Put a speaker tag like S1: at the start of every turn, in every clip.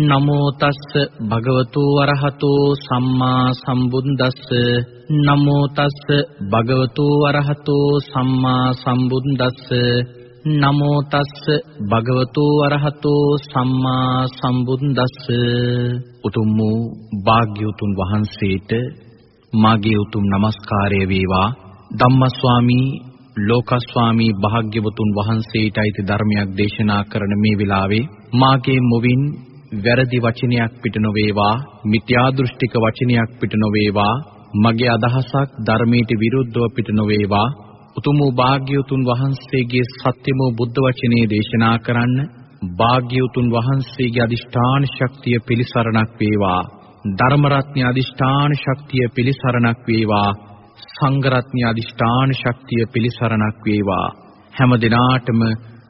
S1: නමෝ තස්ස භගවතු වරහතෝ සම්මා සම්බුද්දස්ස. නමෝ තස්ස භගවතු වරහතෝ සම්මා සම්බුද්දස්ස. නමෝ තස්ස භගවතු වරහතෝ සම්මා සම්බුද්දස්ස. උතුම් වූ භාග්‍යවතුන් වහන්සේට මාගේ උතුම් নমස්කාරය වේවා. ධම්මස්වාමී ලෝකස්වාමී භාග්‍යවතුන් වහන්සේට අයිති ධර්මයක් දේශනා කරන මේ වෙලාවේ මාගේ මුවින් වැරදි වචනයක් පිට නොවේවා මිත්‍යා දෘෂ්ටික වචනයක් පිට නොවේවා මගේ අදහසක් ධර්මයට විරුද්ධව පිට නොවේවා. උතුම් වූ භාග්‍යවතුන් වහන්සේගේ සත්‍යම බුද්ධ වචනේ දේශනා කරන්න භාග්‍යවතුන් වහන්සේගේ අදිෂ්ඨාන ශක්තිය පිළිසරණක් වේවා. ධර්ම රත්නයේ අදිෂ්ඨාන ශක්තිය පිළිසරණක් වේවා. සංඝ රත්නයේ අදිෂ්ඨාන ශක්තිය පිළිසරණක් වේවා. හැම දිනාටම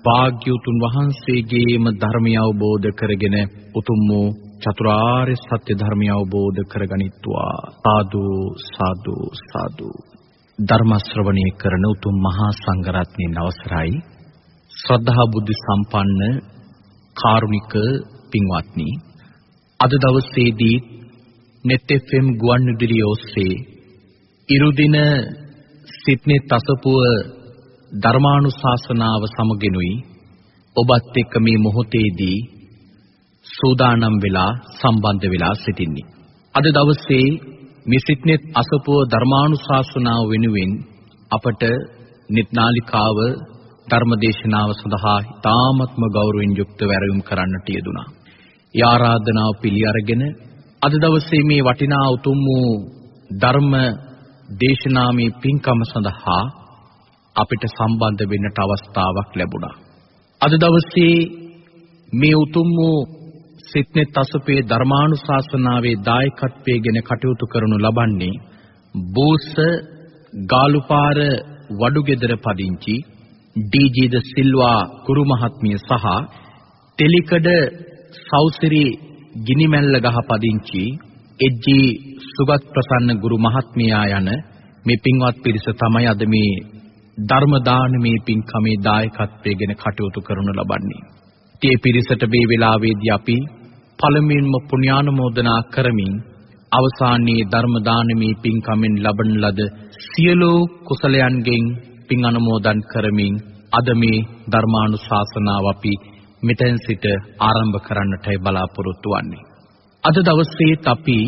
S1: භාග්‍යවතුන් වහන්සේගේම ධර්මය අවබෝධ කරගෙන උතුම් වූ චතුරාර්ය සත්‍ය ධර්මය අවබෝධ කරගනිත්වා. සාදු සාදු සාදු. ධර්ම ශ්‍රවණය කරන උතුම් මහා සංඝරත්නයන් අවසරයි. ශ්‍රද්ධා බුද්ධ සම්පන්න කාරුණික පින්වත්නි අද දවසේදී net fm ගුවන්විදුලිය ඔස්සේ ඉරුදින සිඩ්නි තසපුව ධර්මානුශාසනාව සමගිනුයි ඔබත් එක්ක මේ මොහොතේදී සූදානම් වෙලා සම්බන්ධ වෙලා සිටින්නේ. අද දවසේ මිසිට්නෙත් අසපුව ධර්මානුශාසනාව වෙනුවෙන් අපට නිත්නාලිකාව ධර්මදේශනාව සඳහා තාමත්ම ගෞරවයෙන් යුක්තව ඇරයුම් කරන්නට යෙදුනා. ඒ ආරාධනාව පිළි අරගෙන අද දවසේ මේ වටිනා උතුම් වූ ධර්ම දේශනාමේ පින්කම සඳහා අපිට සම්බන්ධ වෙන්නට අවස්ථාවක් ලැබුණා. අද දවසේ මේ උතුම් වූ සිත්නෙත් අසපේ ධර්මානුශාසනාවේ දායකත්වයෙන් කටයුතු කරනු ලබන්නේ බෝස ගාලුපාර වඩුගෙදර පදිංචි ඩී.ජී. ද සිල්වා කුරු මහත්මිය සහ තෙලිකඩ සෞසිරි ගිනිමැල්ල ගහ පදිංචි එජ්ජී සුගත් ප්‍රසන්න ගුරු මහත්මියා යන මේ පින්වත් පිරිස තමයි අද මේ ධර්ම දානමේ පින්කමේ දායකත්වයෙන් කටයුතු කරනු ලබන්නේ. ඒ පිරිසට මේ වෙලාවේදී අපි පළමුවෙන්ම පුණ්‍යානුමෝදනා කරමින් අවසානයේ ධර්ම දානමේ පින්කමෙන් ලබන ලද සියලු කුසලයන්ගෙන් පින් අනුමෝදන් කරමින් අද මේ ධර්මානුශාසනාව අපි මෙතෙන් සිට ආරම්භ කරන්නටයි බලාපොරොත්තු වෙන්නේ. අද දවසේත් අපි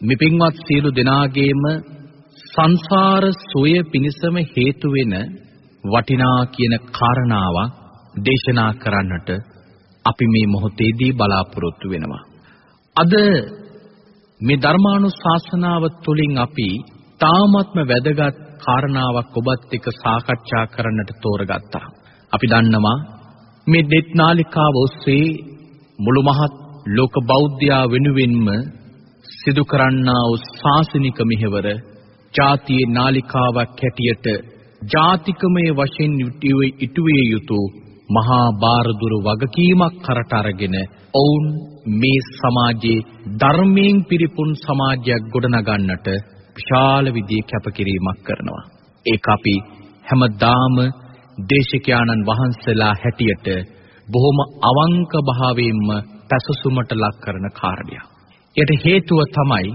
S1: මේ පින්වත් සියලු දෙනාගේම සංසාර සෝය පිණිසම හේතු වෙන වටිනා කියන කාරණාවක් දේශනා කරන්නට අපි මේ මොහොතේදී බලාපොරොත්තු වෙනවා. අද මේ ධර්මානුශාසනාව තුළින් අපි තාමත්ම වැදගත් කාරණාවක් ඔබත් එක්ක සාකච්ඡා කරන්නට තෝරගත්තා. අපි දන්නවා මේ දෙත් නාලිකාව ඔස්සේ මුළු මහත් ලෝක බෞද්ධයා වෙනුවෙන්ම සිදු කරන්නා වූ ශාසනික මෙහෙවර ජාතියේ නාලිකාවක් හැටියට ජාතිකමය වශයෙන් ඉටුවිය යුතු මහා බාරදුර වගකීමක් කරට අරගෙන ඔවුන් මේ සමාජයේ ධර්මයෙන් පිරිපුන් සමාජයක් ගොඩනගන්නට විශාල විදිහේ කැපකිරීමක් කරනවා. ඒක අපි හැමදාම දේශකයාණන් වහන්සේලා හැටියට බොහොම අවංක භාවයෙන්ම පැසසුමට ලක් කරන කාරණයක්. යට හේතුව තමයි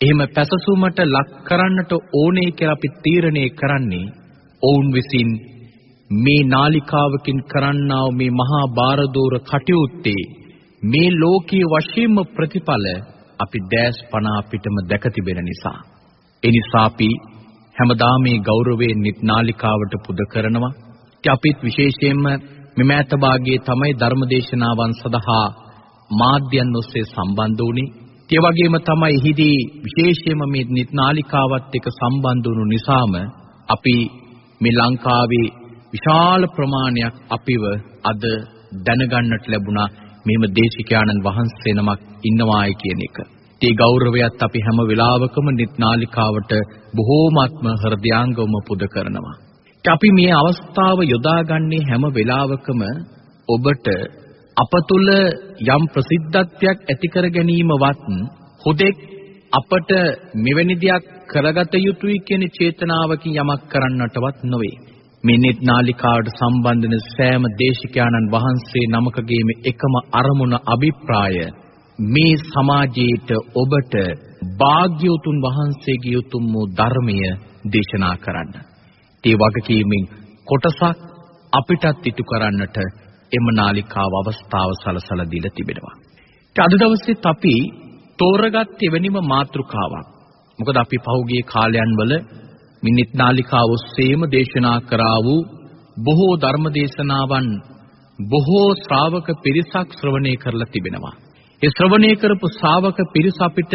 S1: එහෙම පැසසුමට ලක් කරන්නට ඕනේ කියලා අපි තීරණය කරන්නේ ඔවුන් විසින් මේ නාලිකාවකින් කරන්නා වූ මේ මහා බාරදෝර කටයුත්තේ මේ ලෝකීය වශයෙන්ම ප්‍රතිඵල අපි දැස් පන අපිටම දැක තිබෙන නිසා. ඒ නිසා අපි හැමදාම මේ ගෞරවයෙන් නිත් නාලිකාවට පුද කරනවා. ඉතින් අපිත් විශේෂයෙන්ම මෙමෙත භාගයේ තමයි ධර්මදේශනාවන් සඳහා මාධ්‍යයන් ඔස්සේ සම්බන්ධ වුණේ. ඒ වගේම තමයි එහිදී විශේෂයෙන්ම මේ නිත් නාලිකාවත් එක්ක සම්බන්ධ වුණු නිසාම අපි මේ ලංකාවේ විශාල ප්‍රමාණයක් අපිව අද දැනගන්නට ලැබුණා මෙහෙම දේශිකානන් වහන්සේ නමක් ඉන්නවායි කියන එක. ඒ ගෞරවයත් අපි හැම වෙලාවකම නිත් නාලිකාවට බොහෝමත්ම හෘදයාංගවම පුද කරනවා. අපි මේ අවස්ථාව යොදාගන්නේ හැම වෙලාවකම ඔබට අප තුල යම් ප්‍රසිද්ධත්වයක් ඇති කර ගැනීමවත් හුදෙක් අපට මෙවැනි දෙයක් කරගත යුතුයි කියන චේතනාවකින් යමක් කරන්නටවත් නොවේ. මේ නිත් නාලිකාවට සම්බන්ධ වෙන සෑම දේශිකානන් වහන්සේ නමකගේම එකම අරමුණ අභිප්‍රාය මේ සමාජයේට ඔබට භාග්‍යවතුන් වහන්සේගේ උතුම් වූ ධර්මය දේශනා කරන්න. ඒ වගකීමෙන් කොටසක් අපිටත් ඉටු කරන්නට එම නාලිකාව අවස්ථාව සලසලා දීලා තිබෙනවා. අද දවසේත් අපි තෝරගත් එවැනිම මාතෘකාවක්. මොකද අපි පහුගිය කාලයන් වල මිනිත් නාලිකාව ඔස්සේම දේශනා කරා වූ බොහෝ ධර්ම දේශනාවන් බොහෝ ශ්‍රාවක පිරිසක් ශ්‍රවණය කරලා තිබෙනවා. ඒ ශ්‍රවණය කරපු ශ්‍රාවක පිරිස අපිට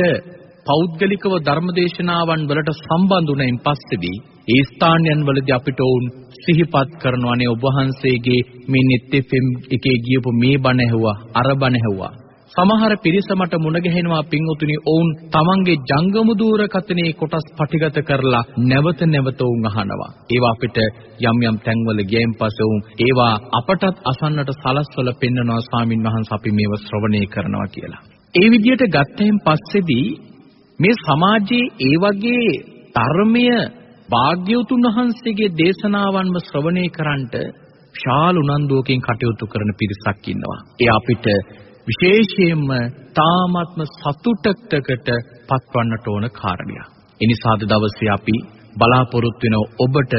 S1: පෞද්ගලිකව ධර්මදේශනාවන් වලට සම්බන්ධ වුණයින් පස්සේදී ඒ ස්ථානයන් වලදී අපිට වුන් සිහිපත් කරනවානේ ඔබ වහන්සේගේ මේ නිත්‍ය ෆෙම් එකේ ගියපු මේ බණ ඇහුවා අර බණ ඇහුවා. සමහර පිරිස මට මුණ ගැහෙනවා පින්වතුනි ඔවුන් තමන්ගේ ජංගම දූරකථනයේ කොටස් පටිගත කරලා නැවත නැවත උන් අහනවා. ඒවා අපිට යම් යම් තැන්වල ගියන් පස්සේ උන් ඒවා අපටත් අසන්නට සලස්වල පෙන්නනවා ස්වාමින් වහන්සේ අපි මේව ශ්‍රවණය කරනවා කියලා. ඒ විදිහට ගත්තයින් පස්සේදී මේ සමාජයේ ඒ වගේ ධර්මය භාග්‍යවතුන් වහන්සේගේ දේශනාවන්ම ශ්‍රවණය කරන්නට ශාල උනන්දුවකින් කටයුතු කරන පිරිසක් ඉන්නවා. ඒ අපිට විශේෂයෙන්ම තාමත්ම සතුටකට පත්වන්නට ඕන කාරණයක්. එනිසාද දවසේ අපි බලාපොරොත්තු වෙන ඔබට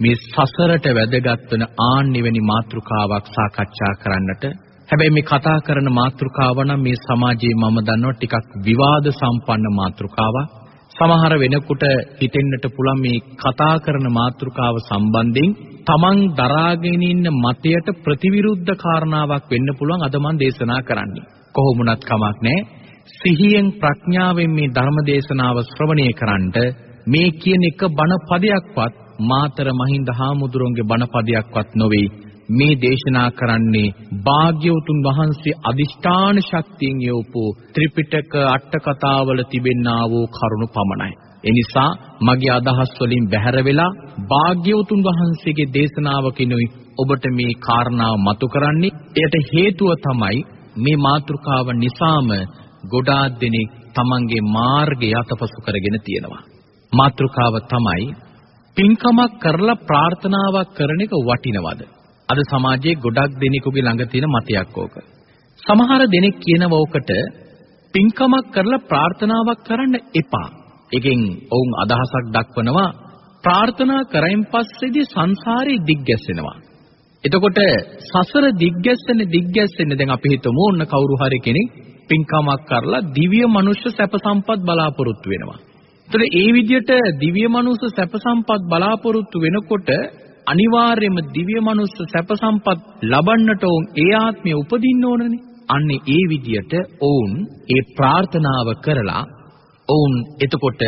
S1: මේ සසරට වැදගත් වෙන ආන්නිවෙනි මාතෘකාවක් සාකච්ඡා කරන්නට හැබැයි මේ කතා කරන මාතෘකාව නම් මේ සමාජයේ මම දන්නවා ටිකක් විවාද සම්පන්න මාතෘකාවක්. සමහර වෙනකොට හිතෙන්නට පුළුවන් මේ කතා කරන මාතෘකාව සම්බන්ධයෙන් තමන් දරාගෙන ඉන්න මතයට ප්‍රතිවිරුද්ධ කාරණාවක් වෙන්න පුළුවන් අද මම දේශනා කරන්නේ. කොහොමුණත් කමක් නැහැ. සිහියෙන් ප්‍රඥාවෙන් මේ ධර්ම දේශනාව ශ්‍රවණය කරන්නට මේ කියන එක බණ පදයක්වත් මාතර මහින්ද හාමුදුරුවන්ගේ බණ පදයක්වත් නොවේ. මේ දේශනා කරන්නේ භාග්‍යවතුන් වහන්සේ අදිෂ්ඨාන ශක්තියෙන් යොපු ත්‍රිපිටක අට කතාවල තිබෙන්නා වූ කරුණු පමණයි. එනිසා මගේ අදහස් වලින් බැහැර වෙලා භාග්‍යවතුන් වහන්සේගේ දේශනාවකිනුයි ඔබට මේ කාරණාව මතු කරන්නේ. එයට හේතුව තමයි මේ මාතෘකාව නිසාම ගොඩාක් දෙනෙක් තමන්ගේ මාර්ගය අතපසු කරගෙන තියෙනවා. මාතෘකාව තමයි පින්කමක් කරලා ප්‍රාර්ථනාවක් කරන එක වටිනවද? අද සමාජයේ ගොඩක් දෙනෙකුගේ ළඟ තියෙන මතයක් ඕක. සමහර දෙනෙක් කියනවා ඕකට පින්කමක් කරලා ප්‍රාර්ථනාවක් කරන්න එපා. එකෙන් ඔවුන් අදහසක් දක්වනවා ප්‍රාර්ථනා කරයින් පස්සේදී සංසාරේ දිග්ගැස්සෙනවා. එතකොට සසර දිග්ගැස්සෙන දිග්ගැස්සෙන දැන් අපි හිතමු ඔන්න කවුරු හරි කෙනෙක් පින්කමක් කරලා දිව්‍ය මනුෂ්‍ය සැප සම්පත් බලාපොරොත්තු වෙනවා. එතකොට ඒ විදිහට දිව්‍ය මනුෂ්‍ය සැප සම්පත් බලාපොරොත්තු වෙනකොට අනිවාර්යයෙන්ම දිව්‍ය මනුස්ස සැප සම්පත් ලබන්නට උන් ඒ ආත්මය උපදින්න ඕනනේ. අන්නේ ඒ විදියට ඔවුන් ඒ ප්‍රාර්ථනාව කරලා ඔවුන් එතකොට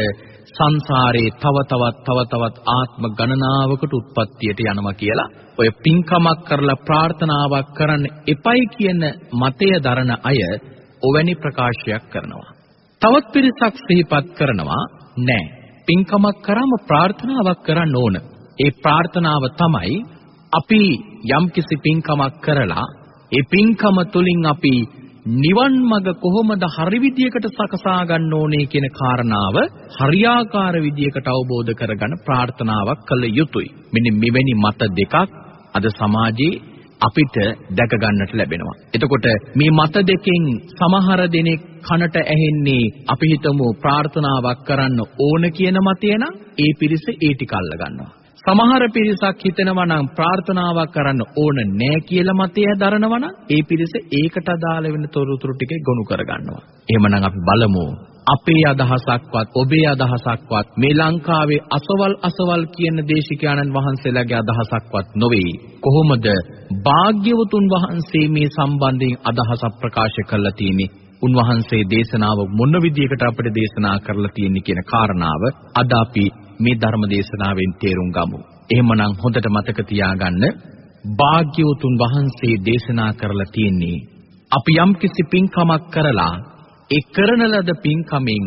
S1: සංසාරේ තව තවත් තව තවත් ආත්ම ගණනාවකට උත්පත්තියට යනවා කියලා ඔය පින්කමක් කරලා ප්‍රාර්ථනාවක් කරන්න එපයි කියන මතය දරන අය ඔවැනි ප්‍රකාශයක් කරනවා. තවත් පිරිසක් සිහිපත් කරනවා නෑ. පින්කමක් කරාම ප්‍රාර්ථනාවක් කරන්න ඕන. ඒ ප්‍රාර්ථනාව තමයි අපි යම්කිසි පින්කමක් කරලා ඒ පින්කම තුලින් අපි නිවන් මඟ කොහොමද හරි විදියකට සකසා ගන්න ඕනේ කියන කාරණාව හරියාකාර විදියකට අවබෝධ කරගන්න ප්‍රාර්ථනාවක් කළ යුතුයි. මෙන්න මෙවැනි මත දෙකක් අද සමාජයේ අපිට දැක ගන්නට ලැබෙනවා. එතකොට මේ මත දෙකෙන් සමහර දෙනෙක් කනට ඇහෙන්නේ අපි හිතමු ප්‍රාර්ථනාවක් කරන්න ඕන කියන මතය නම් ඒ පිරිස ඒ ටික අල්ල ගන්නවා. සමහර පිරිසක් හිතනවා නම් ප්‍රාර්ථනාවක් කරන්න ඕන නෑ කියලා මතය දරනවා නම් ඒ පිරිස ඒකට අදාළ වෙන තොරතුරු ටික ගොනු කරගන්නවා. එහෙමනම් අපි බලමු අපේ අදහසක්වත් ඔබේ අදහසක්වත් මේ ලංකාවේ අසවල් අසවල් කියන දේශිකානන් වහන්සේලාගේ අදහසක්වත් නොවේ. කොහොමද භාග්‍යවතුන් වහන්සේ මේ සම්බන්ධයෙන් අදහසක් ප්‍රකාශ කරලා තියෙන්නේ? උන්වහන්සේ දේශනාව මොන විදියකට අපිට දේශනා කරලා තියෙන්නේ කියන කාරණාව අද අපි මේ ධර්ම දේශනාවෙන් තේරුම් ගමු. එහෙමනම් හොඳට මතක තියාගන්න භාග්‍යවතුන් වහන්සේ දේශනා කරලා තියෙන්නේ අපි යම්කිසි පින්කමක් කරලා ඒ කරන ලද පින්කමෙන්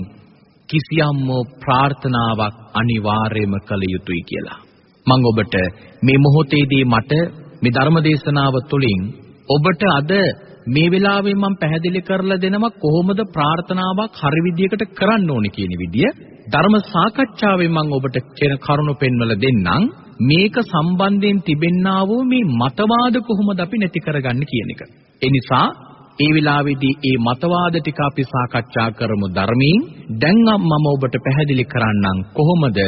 S1: කිසියම් ප්‍රාර්ථනාවක් අනිවාර්යයෙන්ම කළ යුතුයි කියලා. මම ඔබට මේ මොහොතේදී මට මේ ධර්ම දේශනාව තුළින් ඔබට අද මේ වෙලාවේ මම පැහැදිලි කරලා දෙනවා කොහොමද ප්‍රාර්ථනාවක් හරි විදියකට කරන්න ඕනේ කියන විදිය ධර්ම සාකච්ඡාවෙන් මම ඔබට කියන කරුණු පෙන්වලා දෙන්නම් මේක සම්බන්ධයෙන් තිබෙන්නා වූ මේ මතවාද කොහොමද අපි නැති කරගන්නේ කියන එක. ඒ නිසා ඒ වෙලාවේදී මේ මතවාද ටික අපි සාකච්ඡා කරමු ධර්මයෙන්. දැන් මම ඔබට පැහැදිලි කරන්නම් කොහොමද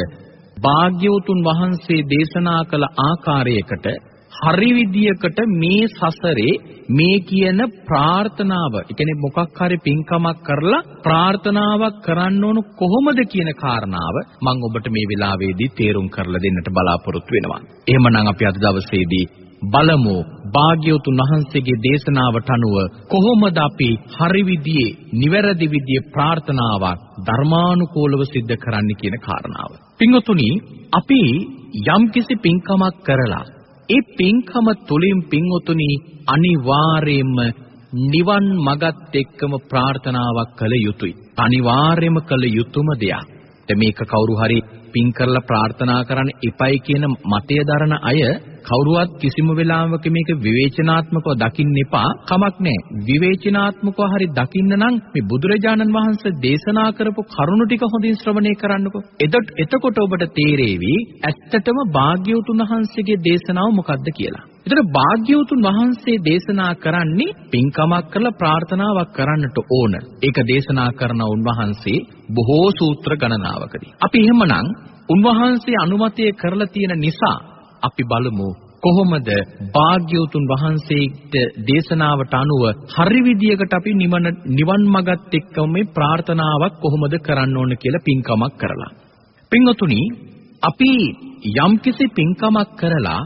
S1: භාග්‍යවතුන් වහන්සේ දේශනා කළ ආකාරයකට හරි විදියකට මේ සසරේ මේ කියන ප්‍රාර්ථනාව, ඒ කියන්නේ මොකක් හරි පින්කමක් කරලා ප්‍රාර්ථනාවක් කරන්න ඕන කොහොමද කියන කාරණාව මම ඔබට මේ වෙලාවේදී තේරුම් කරලා දෙන්නට බලාපොරොත්තු වෙනවා. එහෙමනම් අපි අද දවසේදී බලමු භාග්‍යවතුන් වහන්සේගේ දේශනාවට අනුව කොහොමද අපි හරි විදියේ නිවැරදි විදියේ ප්‍රාර්ථනාවක් ධර්මානුකූලව සිද්ධ කරන්න කියන කාරණාව. පින්වතුනි අපි යම්කිසි පින්කමක් කරලා ඒ පින්කම තුලින් පින්වතුනි අනිවාර්යයෙන්ම නිවන් මගත් එක්කම ප්‍රාර්ථනාවක් කළ යුතුයි. අනිවාර්යයෙන්ම කළ යුතුම දෙයක්. මේක කවුරු හරි පින් කරලා ප්‍රාර්ථනා කරන්න එපයි කියන මතය දරන අය කවුරුවත් කිසිම වෙලාවක මේක විවේචනාත්මකව දකින්න එපා. කමක් නැහැ. විවේචනාත්මකව හරි දකින්න නම් මේ බුදුරජාණන් වහන්සේ දේශනා කරපු කරුණු ටික හොඳින් ශ්‍රවණය කරන්නකෝ. එතකොට ඔබට තේරෙවි ඇත්තටම භාග්‍යවතුන් වහන්සේගේ දේශනාව මොකක්ද කියලා. එතන භාග්‍යවතුන් වහන්සේ දේශනා කරන්නේ පින්කමක් කරලා ප්‍රාර්ථනාවක් කරන්නට ඕන. ඒක දේශනා කරන උන්වහන්සේ බොහෝ සූත්‍ර ගණනාවකදී. අපි එහෙමනම් උන්වහන්සේ අනුමතය කරලා තියෙන නිසා අපි බලමු කොහොමද භාග්‍යවතුන් වහන්සේට දේශනාවට අනුව හරි විදියකට අපි නිවන නිවන් මගත් එක්කම මේ ප්‍රාර්ථනාවක් කොහොමද කරන්න ඕන කියලා පින්කමක් කරලා. පින්වතුනි අපි යම්කිසි පින්කමක් කරලා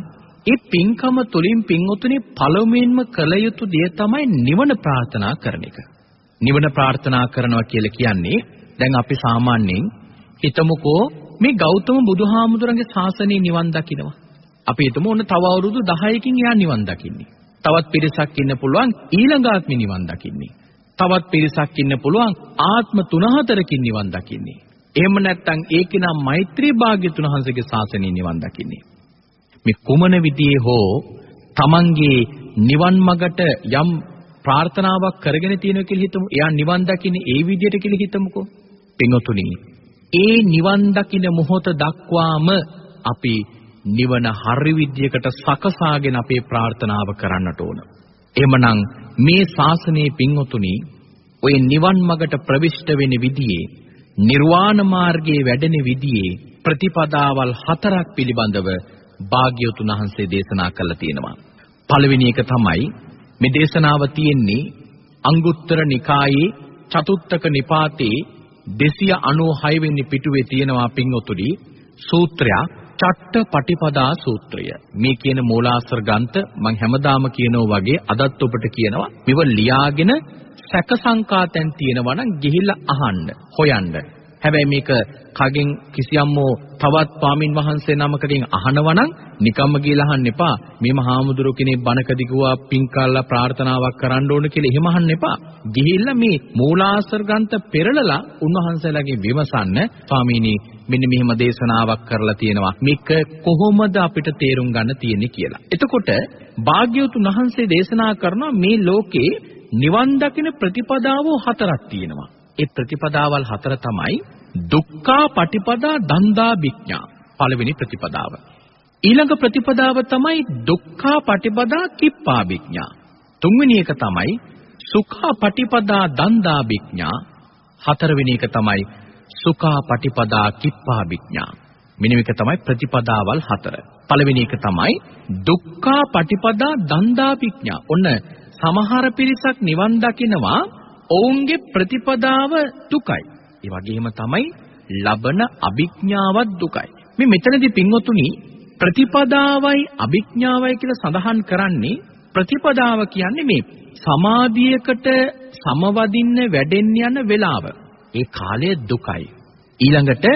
S1: ඒ පින්කම තුලින් පින්වතුනි පළමුවෙන්ම කළ යුතු දේ තමයි නිවන ප්‍රාර්ථනා කරන එක. නිවන ප්‍රාර්ථනා කරනවා කියලා කියන්නේ දැන් අපි සාමාන්‍යයෙන් හිතමුකෝ මේ ගෞතම බුදුහාමුදුරන්ගේ ශාසනය නිවන් දකින්නවා. අපි හිතමු ඔන්න තව අවුරුදු 10කින් එයා නිවන් දකින්නේ. තවත් පිරිසක් ඉන්න පුළුවන් ඊළඟ ආත්මෙ නිවන් දකින්නේ. තවත් පිරිසක් ඉන්න පුළුවන් ආත්ම 3-4කින් නිවන් දකින්නේ. එහෙම නැත්නම් ඒකේ නම් මෛත්‍රී භාග්‍යතුන් වහන්සේගේ ශාසනය නිවන් දකින්නේ. මේ කුමන විදිහේ හෝ තමන්ගේ නිවන් මගට යම් ප්‍රාර්ථනාවක් කරගෙන තියෙනවා කියලා හිතමු. එයා නිවන් දකින්නේ ඒ විදිහට කියලා හිතමුකෝ. පින්වතුනි, ඒ නිවන් දකින්න මොහොත දක්වාම අපි නිවන හරි විදියකට සකසාගෙන අපේ ප්‍රාර්ථනාව කරන්නට ඕන. එහෙමනම් මේ ශාසනයේ පින්වතුනි ඔය නිවන් මගට ප්‍රවිෂ්ඨ වෙන විදියේ නිර්වාණ මාර්ගයේ වැඩෙන විදියේ ප්‍රතිපදාවල් හතරක් පිළිබඳව භාග්‍යවතුන් වහන්සේ දේශනා කළා තියෙනවා. පළවෙනි එක තමයි මේ දේශනාව තියෙන්නේ අංගුත්තර නිකායේ චතුත්තක නිපාතේ 296 වෙනි පිටුවේ තියෙනවා පින්වතුනි සූත්‍රයක් චට්ට පටිපදා සූත්‍රය. මේ කියන මූලාශ්‍ර ග්‍රන්ථ මම හැමදාම කියනවා වගේ අදත් ඔබට කියනවා මෙව ලියාගෙන සැක සංකාතෙන් තියෙනවා නම් ගිහිල්ලා අහන්න, හොයන්න. හැබැයි මේක කගෙන් කිසියම් තවත් පාමින් වහන්සේ නමකකින් අහනවා නම් නිකම්ම ගිහලා අහන්න එපා. මේ මහාමුදුරු කෙනෙක් බණකදී කිව්වා පින් කල්ලා ප්‍රාර්ථනාවක් කරන්න ඕන කියලා එහෙම අහන්න එපා. ගිහිල්ලා මේ මූලාශ්‍ර ග්‍රන්ථ පෙරලලා උන්වහන්සේලාගෙන් විමසන්න ස්වාමීනි මෙන්න මෙහෙම දේශනාවක් කරලා තියෙනවා. මේක කොහොමද අපිට තේරුම් ගන්න තියෙන්නේ කියලා. එතකොට භාග්‍යවතුන් වහන්සේ දේශනා කරනවා මේ ලෝකේ නිවන් දකින ප්‍රතිපදාව හතරක් තියෙනවා. ඒ ප්‍රතිපදාවල් හතර තමයි දුක්ඛා පටිපදා දන්දා විඥා පළවෙනි ප්‍රතිපදාව. ඊළඟ ප්‍රතිපදාව තමයි දුක්ඛා පටිපදා කිප්පා විඥා. තුන්වෙනි එක තමයි සුඛා පටිපදා දන්දා විඥා. හතරවෙනි එක තමයි සුඛා පටිපදා කිප්පා විඥා. මෙන්න මේක තමයි ප්‍රතිපදාවල් හතර. පළවෙනි එක තමයි දුක්ඛා පටිපදා දන්දා විඥා. ඔන්න සමහර පිරිසක් නිවන් දකිනවා ඔවුන්ගේ ප්‍රතිපදාව දුකයි. ඒ වගේම තමයි ලබන අභිඥාවත් දුකයි. මේ මෙතනදී පින්වතුනි ප්‍රතිපදාවයි අභිඥාවයි කියලා සඳහන් කරන්නේ ප්‍රතිපදාව කියන්නේ මේ සමාධියකට සමවදින්න වැඩෙන්න යන වෙලාව. ඒ කාලය දුකයි. ඊළඟට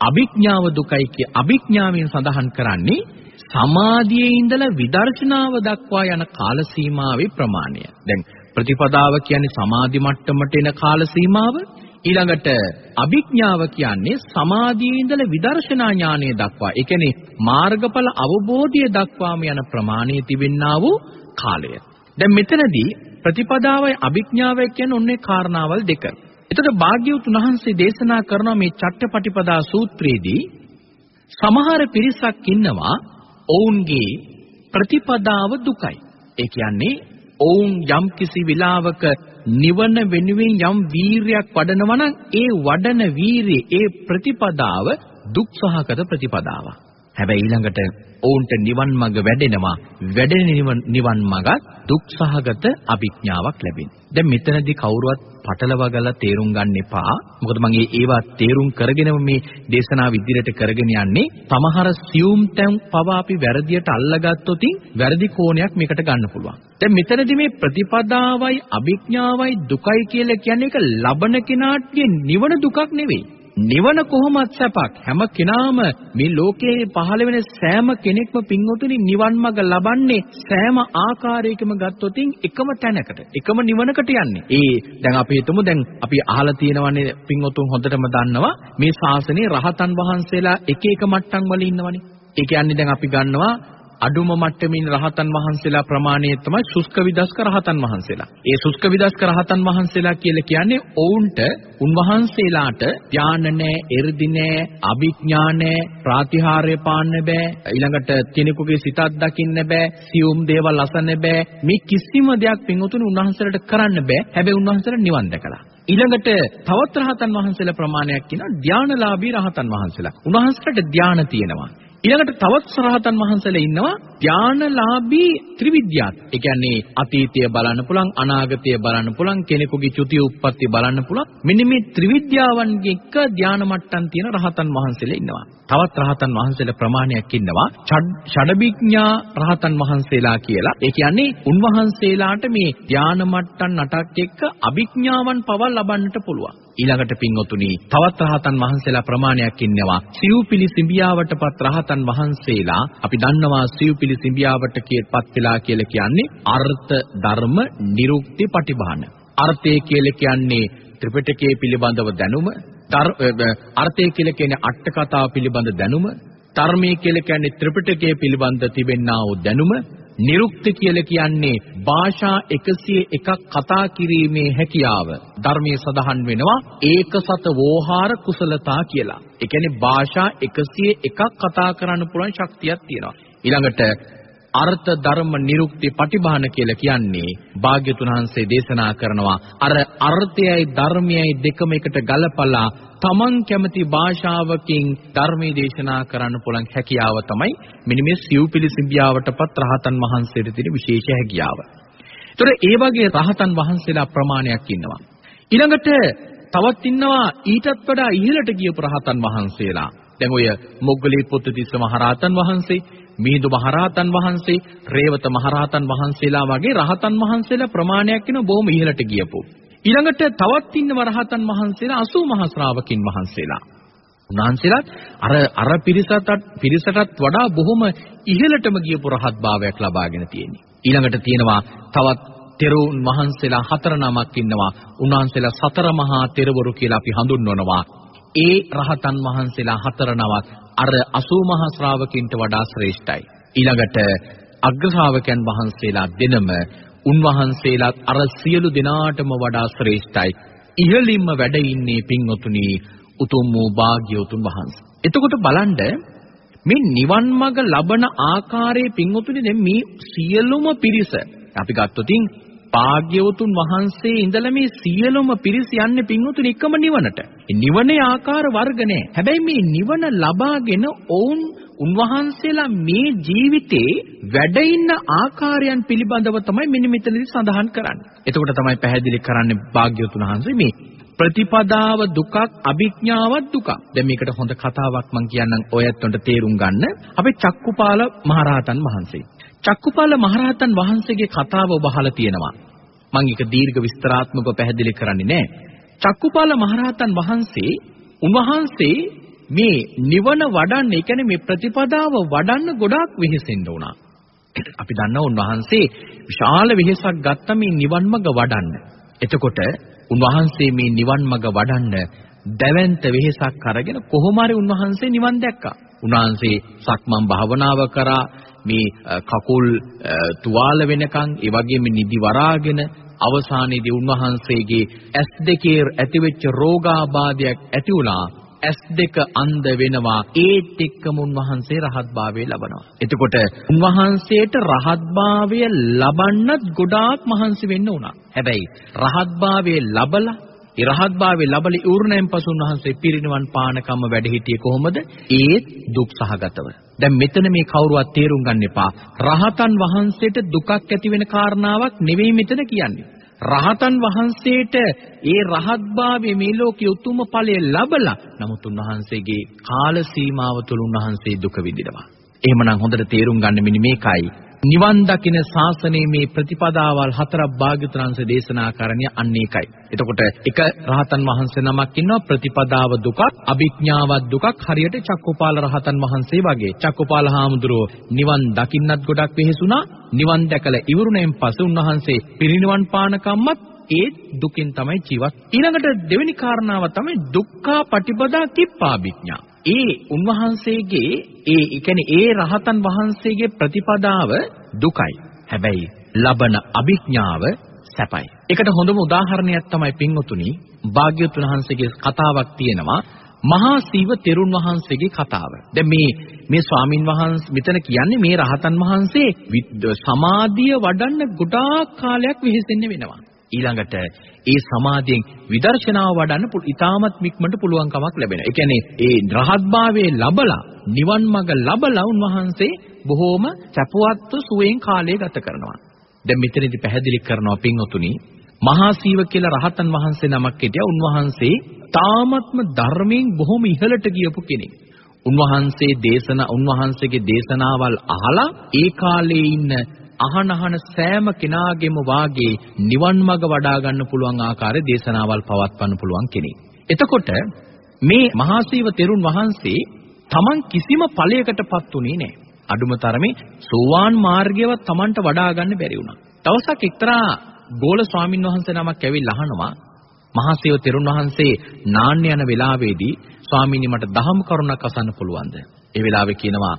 S1: අභිඥාව දුකයි කිය අභිඥාවෙන් සඳහන් කරන්නේ සමාධියේ ඉඳලා විදර්ශනාව දක්වා යන කාල සීමාවේ ප්‍රමාණය. දැන් ප්‍රතිපදාව කියන්නේ සමාධි මට්ටමට එන කාල සීමාව. ඊළඟට අභිඥාව කියන්නේ සමාධියේ ඉඳලා විදර්ශනා ඥානය දක්වා. ඒ කියන්නේ මාර්ගඵල අවබෝධය දක්වාම යන ප්‍රමාණයේ තිබෙන්නා වූ කාලය. දැන් මෙතනදී ප්‍රතිපදාවයි අභිඥාවයි කියන ඔන්නේ කාරණාවල් දෙක. එතකොට භාග්‍යවතුන් වහන්සේ දේශනා කරන මේ චට්ටපටිපදා සූත්‍රයේදී සමහර පිරිසක් ඉන්නවා ඔවුන්ගේ ප්‍රතිපදාව දුකයි. ඒ කියන්නේ ඔවුන් යම් කිසි විලාවක නිවන වෙනුවෙන් යම් වීරියක් වඩනවා නම් ඒ වඩන වීරිය ඒ ප්‍රතිපදාව දුක් සහගත ප්‍රතිපදාවක්. හැබැයි ඊළඟට ඔවුන්ට නිවන් මඟ වැඩෙනවා වැඩෙන නිවන් මඟ දුක් සහගත අභිඥාවක් ලැබෙන. දැන් මෙතනදී කවුරුවත් පටලවගලා තේරුම් ගන්න එපා. මොකද මම ඒවා තේරුම් කරගෙනම මේ දේශනාව ඉදිරියට කරගෙන යන්නේ. සමහර සියුම් තැන් පවා අපි වැරදියට අල්ලගත්තොතින් වැරදි කෝණයක් මේකට ගන්න පුළුවන්. දැන් මෙතනදී මේ ප්‍රතිපදාවයි අභිඥාවයි දුකයි කියලා කියන්නේ ඒක ලබන කෙනාට නිවන දුකක් නෙවෙයි. නිවන කොහොමත් සැපක්? හැම කෙනාම මේ ලෝකයේ පහළ වෙන සෑම කෙනෙක්ම පින්වතුනි නිවන් මඟ ලබන්නේ සෑම ආකාරයකම ගත්තොතින් එකම තැනකට එකම නිවනකට යන්නේ. ඒ දැන් අපි හිතමු දැන් අපි අහලා තියෙනවනේ පින්වතුන් හොඳටම දන්නවා මේ ශාසනයේ රහතන් වහන්සේලා එක එක මට්ටම් වල ඉන්නවනේ. ඒ කියන්නේ දැන් අපි ගන්නවා අඩුම මට්ටමින් රහතන් වහන්සේලා ප්‍රමාණය තමයි සුස්ක විදස්ක රහතන් වහන්සේලා. ඒ සුස්ක විදස්ක රහතන් වහන්සේලා කියලා කියන්නේ ඔවුන්ට උන්වහන්සේලාට ඥාන නැහැ, එ르දි නැහැ, අභිඥා නැහැ, ප්‍රාතිහාර්ය පාන්න බෑ. ඊළඟට කෙනෙකුගේ සිතක් දකින්න බෑ, සියුම් දේවල් අසන්න බෑ. මේ කිසිම දෙයක් පින්වතුනි උන්වහන්සේලාට කරන්න බෑ. හැබැයි උන්වහන්සේලා නිවන් දැකලා. ඊළඟට තවත් රහතන් වහන්සේලා ප්‍රමාණයක් කියනවා ධානලාභී රහතන් වහන්සේලා. උන්වහන්සේලාට ධාන තියෙනවා. ඊළඟට තවත් සරහතන් වහන්සේලා ඉන්නවා ඥානලාභී ත්‍රිවිද්‍යාත්. ඒ කියන්නේ අතීතය බලන්න පුළුවන්, අනාගතය බලන්න පුළුවන්, කෙනෙකුගේ චුතිය උප්පත්ති බලන්න පුළුවන්. මෙන්න මේ ත්‍රිවිද්‍යාවන්ගේ එක ධාන මට්ටම් තියෙන රහතන් වහන්සේලා ඉන්නවා. තවත් රහතන් වහන්සේලා ප්‍රමාණයක් ඉන්නවා. ෂඩවිඥා රහතන් වහන්සේලා කියලා. ඒ කියන්නේ උන්වහන්සේලාට මේ ධාන මට්ටම් නටක් එක්ක අභිඥාවන් පවා ලබන්නට පුළුවන්. ඊළඟට පින්වතුනි තවත් රහතන් වහන්සේලා ප්‍රමාණයක් ඉන්නවා. සිව්පිලි සිඹියාවටපත් රහතන් වහන්සේලා අපි දන්නවා සිව්පිලි සිඹියාවට කියපත් වෙලා කියලා කියන්නේ අර්ථ ධර්ම නිරුක්ති පටිභාන. අර්ථය කියලා කියන්නේ ත්‍රිපිටකයේ පිළිබඳව දැනුම අර්ථය කියලා කියන්නේ අට කතාව පිළිබඳ දැනුම ධර්මයේ කියලා කියන්නේ ත්‍රිපිටකයේ පිළිබඳ තිබෙන්නා වූ දැනුම නිරුක්ති කියලා කියන්නේ භාෂා 101ක් කතා කිරීමේ හැකියාව. ධර්මයේ සඳහන් වෙනවා ඒකසත වෝහාර කුසලතා කියලා. ඒ කියන්නේ භාෂා 101ක් කතා කරන්න පුළුවන් ශක්තියක් තියෙනවා. ඊළඟට අර්ථ ධර්ම නිරුක්ති පටිභාන කියලා කියන්නේ භාග්‍යතුන් වහන්සේ දේශනා කරනවා අර අර්ථයයි ධර්මයයි දෙකම එකට ගලපලා තමන් කැමති භාෂාවකින් ධර්මයේ දේශනා කරන්න පුළුවන් හැකියාව තමයි මෙන්න මේ සිව්පිලි සිඹියාවටපත් රහතන් වහන්සේට තියෙන විශේෂ හැකියාව. ඒතර ඒ වගේ රහතන් වහන්සේලා ප්‍රමාණයක් ඉන්නවා. ඊළඟට තවත් ඉන්නවා ඊටත් වඩා ඉහළට ගියපු රහතන් වහන්සේලා. දැන් ඔය මොග්ගලී පුත්තිස්ස මහරහතන් වහන්සේ, මිහිඳු මහරහතන් වහන්සේ, රේවත මහරහතන් වහන්සේලා වගේ රහතන් වහන්සේලා ප්‍රමාණයක් ඉන්න බොහොම ඉහළට ගියපු. ඊළඟට තවත් ඉන්නව රහතන් වහන්සේලා 80 මහා ශ්‍රාවකින් වහන්සේලා. උන්වහන්සේලාත් අර අර පිරිසටත් පිරිසටත් වඩා බොහොම ඉහළටම ගියපු රහත් භාවයක් ලබාගෙන තියෙන්නේ. ඊළඟට තියෙනවා තවත් තෙරුන් වහන්සේලා හතර නමක් ඉන්නවා. උන්වහන්සේලා සතර මහා තෙරවරු කියලා අපි හඳුන්වනවා. ඒ රහතන් වහන්සේලා හතර නමක් අර 80 මහා ශ්‍රාවකින්ට වඩා ශ්‍රේෂ්ඨයි. ඊළඟට අග්‍ර ශ්‍රාවකයන් වහන්සේලා දෙනම උන්වහන්සේලාත් අර සියලු දෙනාටම වඩා ශ්‍රේෂ්ඨයි. ඉහළින්ම වැඩ ඉන්නේ පින්වතුනි උතුම් වූ භාග්‍යවතුන් වහන්සේ. එතකොට බලන්න මේ නිවන් මඟ ලබන ආකාරයේ පින්වතුනි දැන් මේ සියලුම පිරිස අපි ගත්තොතින් භාග්‍යවතුන් වහන්සේ ඉඳලා මේ සියලුම පිරිස යන්නේ පින්වතුනි එකම නිවනට. නිවනේ ආකාර වර්ග නැහැ. හැබැයි මේ නිවන ලබාගෙන ඔවුන් උන්වහන්සේලා මේ ජීවිතේ වැඩ ඉන්න ආකාරයන් පිළිබඳව තමයි මෙන්න මෙතනදී සඳහන් කරන්නේ. එතකොට තමයි පැහැදිලි කරන්නේ භාග්‍යවතුන් වහන්සේ මේ ප්‍රතිපදාව දුකක් අභිඥාවක් දුකක්. දැන් මේකට හොඳ කතාවක් මම කියන්නම් ඔයත්ොන්ට තේරුම් ගන්න. අපේ චක්කුපාල මහරහතන් වහන්සේ. චක්කුපාල මහරහතන් වහන්සේගේ කතාව ඔබ අහලා තියෙනවා. මම ඒක දීර්ඝ විස්තරාත්මකව පැහැදිලි කරන්නේ නැහැ. චක්කුපාල මහරහතන් වහන්සේ උන්වහන්සේ මේ නිවන වඩන්න, ඒ කියන්නේ මේ ප්‍රතිපදාව වඩන්න ගොඩාක් වෙහෙසෙන්න උනා. අපි දන්නවා උන්වහන්සේ විශාල වෙහෙසක් ගත්ත මේ නිවන් මඟ වඩන්න. එතකොට උන්වහන්සේ මේ නිවන් මඟ වඩන්න දැවැන්ත වෙහෙසක් අරගෙන කොහොම හරි උන්වහන්සේ නිවන් දැක්කා. උන්වහන්සේ සක්මන් භාවනාව කරා මේ කකුල් තුවාල වෙනකන් ඒ වගේම නිදි වරාගෙන අවසානයේදී උන්වහන්සේගේ ඇස් දෙකේ ඇතිවෙච්ච රෝගාබාධයක් ඇති වුණා ඇස් දෙක අන්ධ වෙනවා ඒත් එක්කම උන්වහන්සේ රහත්භාවය ලබනවා. එතකොට උන්වහන්සේට රහත්භාවය ලබන්නත් ගොඩාක් මහන්සි වෙන්න උනා. හැබැයි රහත්භාවය ලබලා ඒ රහත්භාවය ලබලි ඌර්ණයෙන් පසු උන්වහන්සේ පිරිනිවන් පානකම වැඩ හිටියේ කොහොමද? ඒත් දුක් සහගතව. දැන් මෙතන මේ කවුරුවත් තේරුම් ගන්න එපා. රහතන් වහන්සේට දුකක් ඇති වෙන කාරණාවක් නෙවෙයි මෙතන කියන්නේ. රහතන් වහන්සේට ඒ රහත්භාවයේ මේ ලෝකයේ උතුම් ඵලය ලැබලා නමුත් උන්වහන්සේගේ කාල සීමාව තුළ උන්වහන්සේ දුක විඳිනවා. එහෙමනම් හොඳට තේරුම් ගන්න මෙන්න මේකයි නිවන් දකින ශාසනයේ මේ ප්‍රතිපදාවල් හතරක් භාග්‍යවතුන්සේ දේශනා කරන්නේ අන්න ඒකයි. එතකොට එක රහතන් වහන්සේ නමක් ඉන්නවා ප්‍රතිපදාව දුකක්, අභිඥාවත් දුකක් හරියට චක්කෝපාල රහතන් වහන්සේ වගේ. චක්කෝපාල හාමුදුරුවෝ නිවන් දකින්නත් ගොඩක් වෙහෙසුණා. නිවන් දැකලා ඉවරුණෙන් පස්සේ උන්වහන්සේ පිරිනිවන් පාන කම්මත් ඒ දුකින් තමයි ජීවත්. ඊළඟට දෙවෙනි කාරණාව තමයි දුක්ඛා පටිපදා කිප්පාභිඥා. ඒ උන්වහන්සේගේ ඒ කියන්නේ ඒ රහතන් වහන්සේගේ ප්‍රතිපදාව දුකයි. හැබැයි ලබන අභිඥාව සැපයි. ඒකට හොඳම උදාහරණයක් තමයි පින්වතුනි භාග්‍යවතුන් වහන්සේගේ කතාවක් තියෙනවා. මහා සීව තෙරුන් වහන්සේගේ කතාව. දැන් මේ මේ ස්වාමින් වහන්සේ මෙතන කියන්නේ මේ රහතන් වහන්සේ සමාධිය වඩන්න ගොඩාක් කාලයක් වෙහෙසෙන්න වෙනවා. ඊළඟට ඒ සමාධියෙන් විදර්ශනාව වඩන්න ඉතාමත් මික්මට පුළුවන්කමක් ලැබෙනවා. ඒ කියන්නේ ඒ රහත්භාවයේ ලබලා නිවන් මඟ ලබලා උන්වහන්සේ බොහෝම සැපවත්ව සුවයෙන් කාලය ගත කරනවා. දැන් මෙතනදී පැහැදිලි කරනවා පින්වතුනි මහා සීව කියලා රහතන් වහන්සේ නමක් හිටියා. උන්වහන්සේ තාමත්ම ධර්මයෙන් බොහොම ඉහළට ගියපු කෙනෙක්. උන්වහන්සේ දේශනා උන්වහන්සේගේ දේශනාවල් අහලා ඒ කාලේ ඉන්න අහන අහන සෑම කෙනාගේම වාගේ නිවන් මඟ වඩා ගන්න පුළුවන් ආකාරයේ දේශනාවල් පවත්වන්න පුළුවන් කෙනෙක්. එතකොට මේ මහාසීව තෙරුන් වහන්සේ Taman කිසිම ඵලයකටපත් උනේ නැහැ. අඩුම තරමේ සෝවාන් මාර්ගයවත් Tamanට වඩා ගන්න බැරි වුණා. දවසක් එක්තරා ගෝල ස්වාමින් වහන්සේ නමක් ඇවිල්ලා අහනවා මහාසීව තෙරුන් වහන්සේ නාන්න යන වෙලාවේදී ස්වාමීනි මට දහම් කරුණක් අසන්න පුළුවන්ද? ඒ වෙලාවේ කියනවා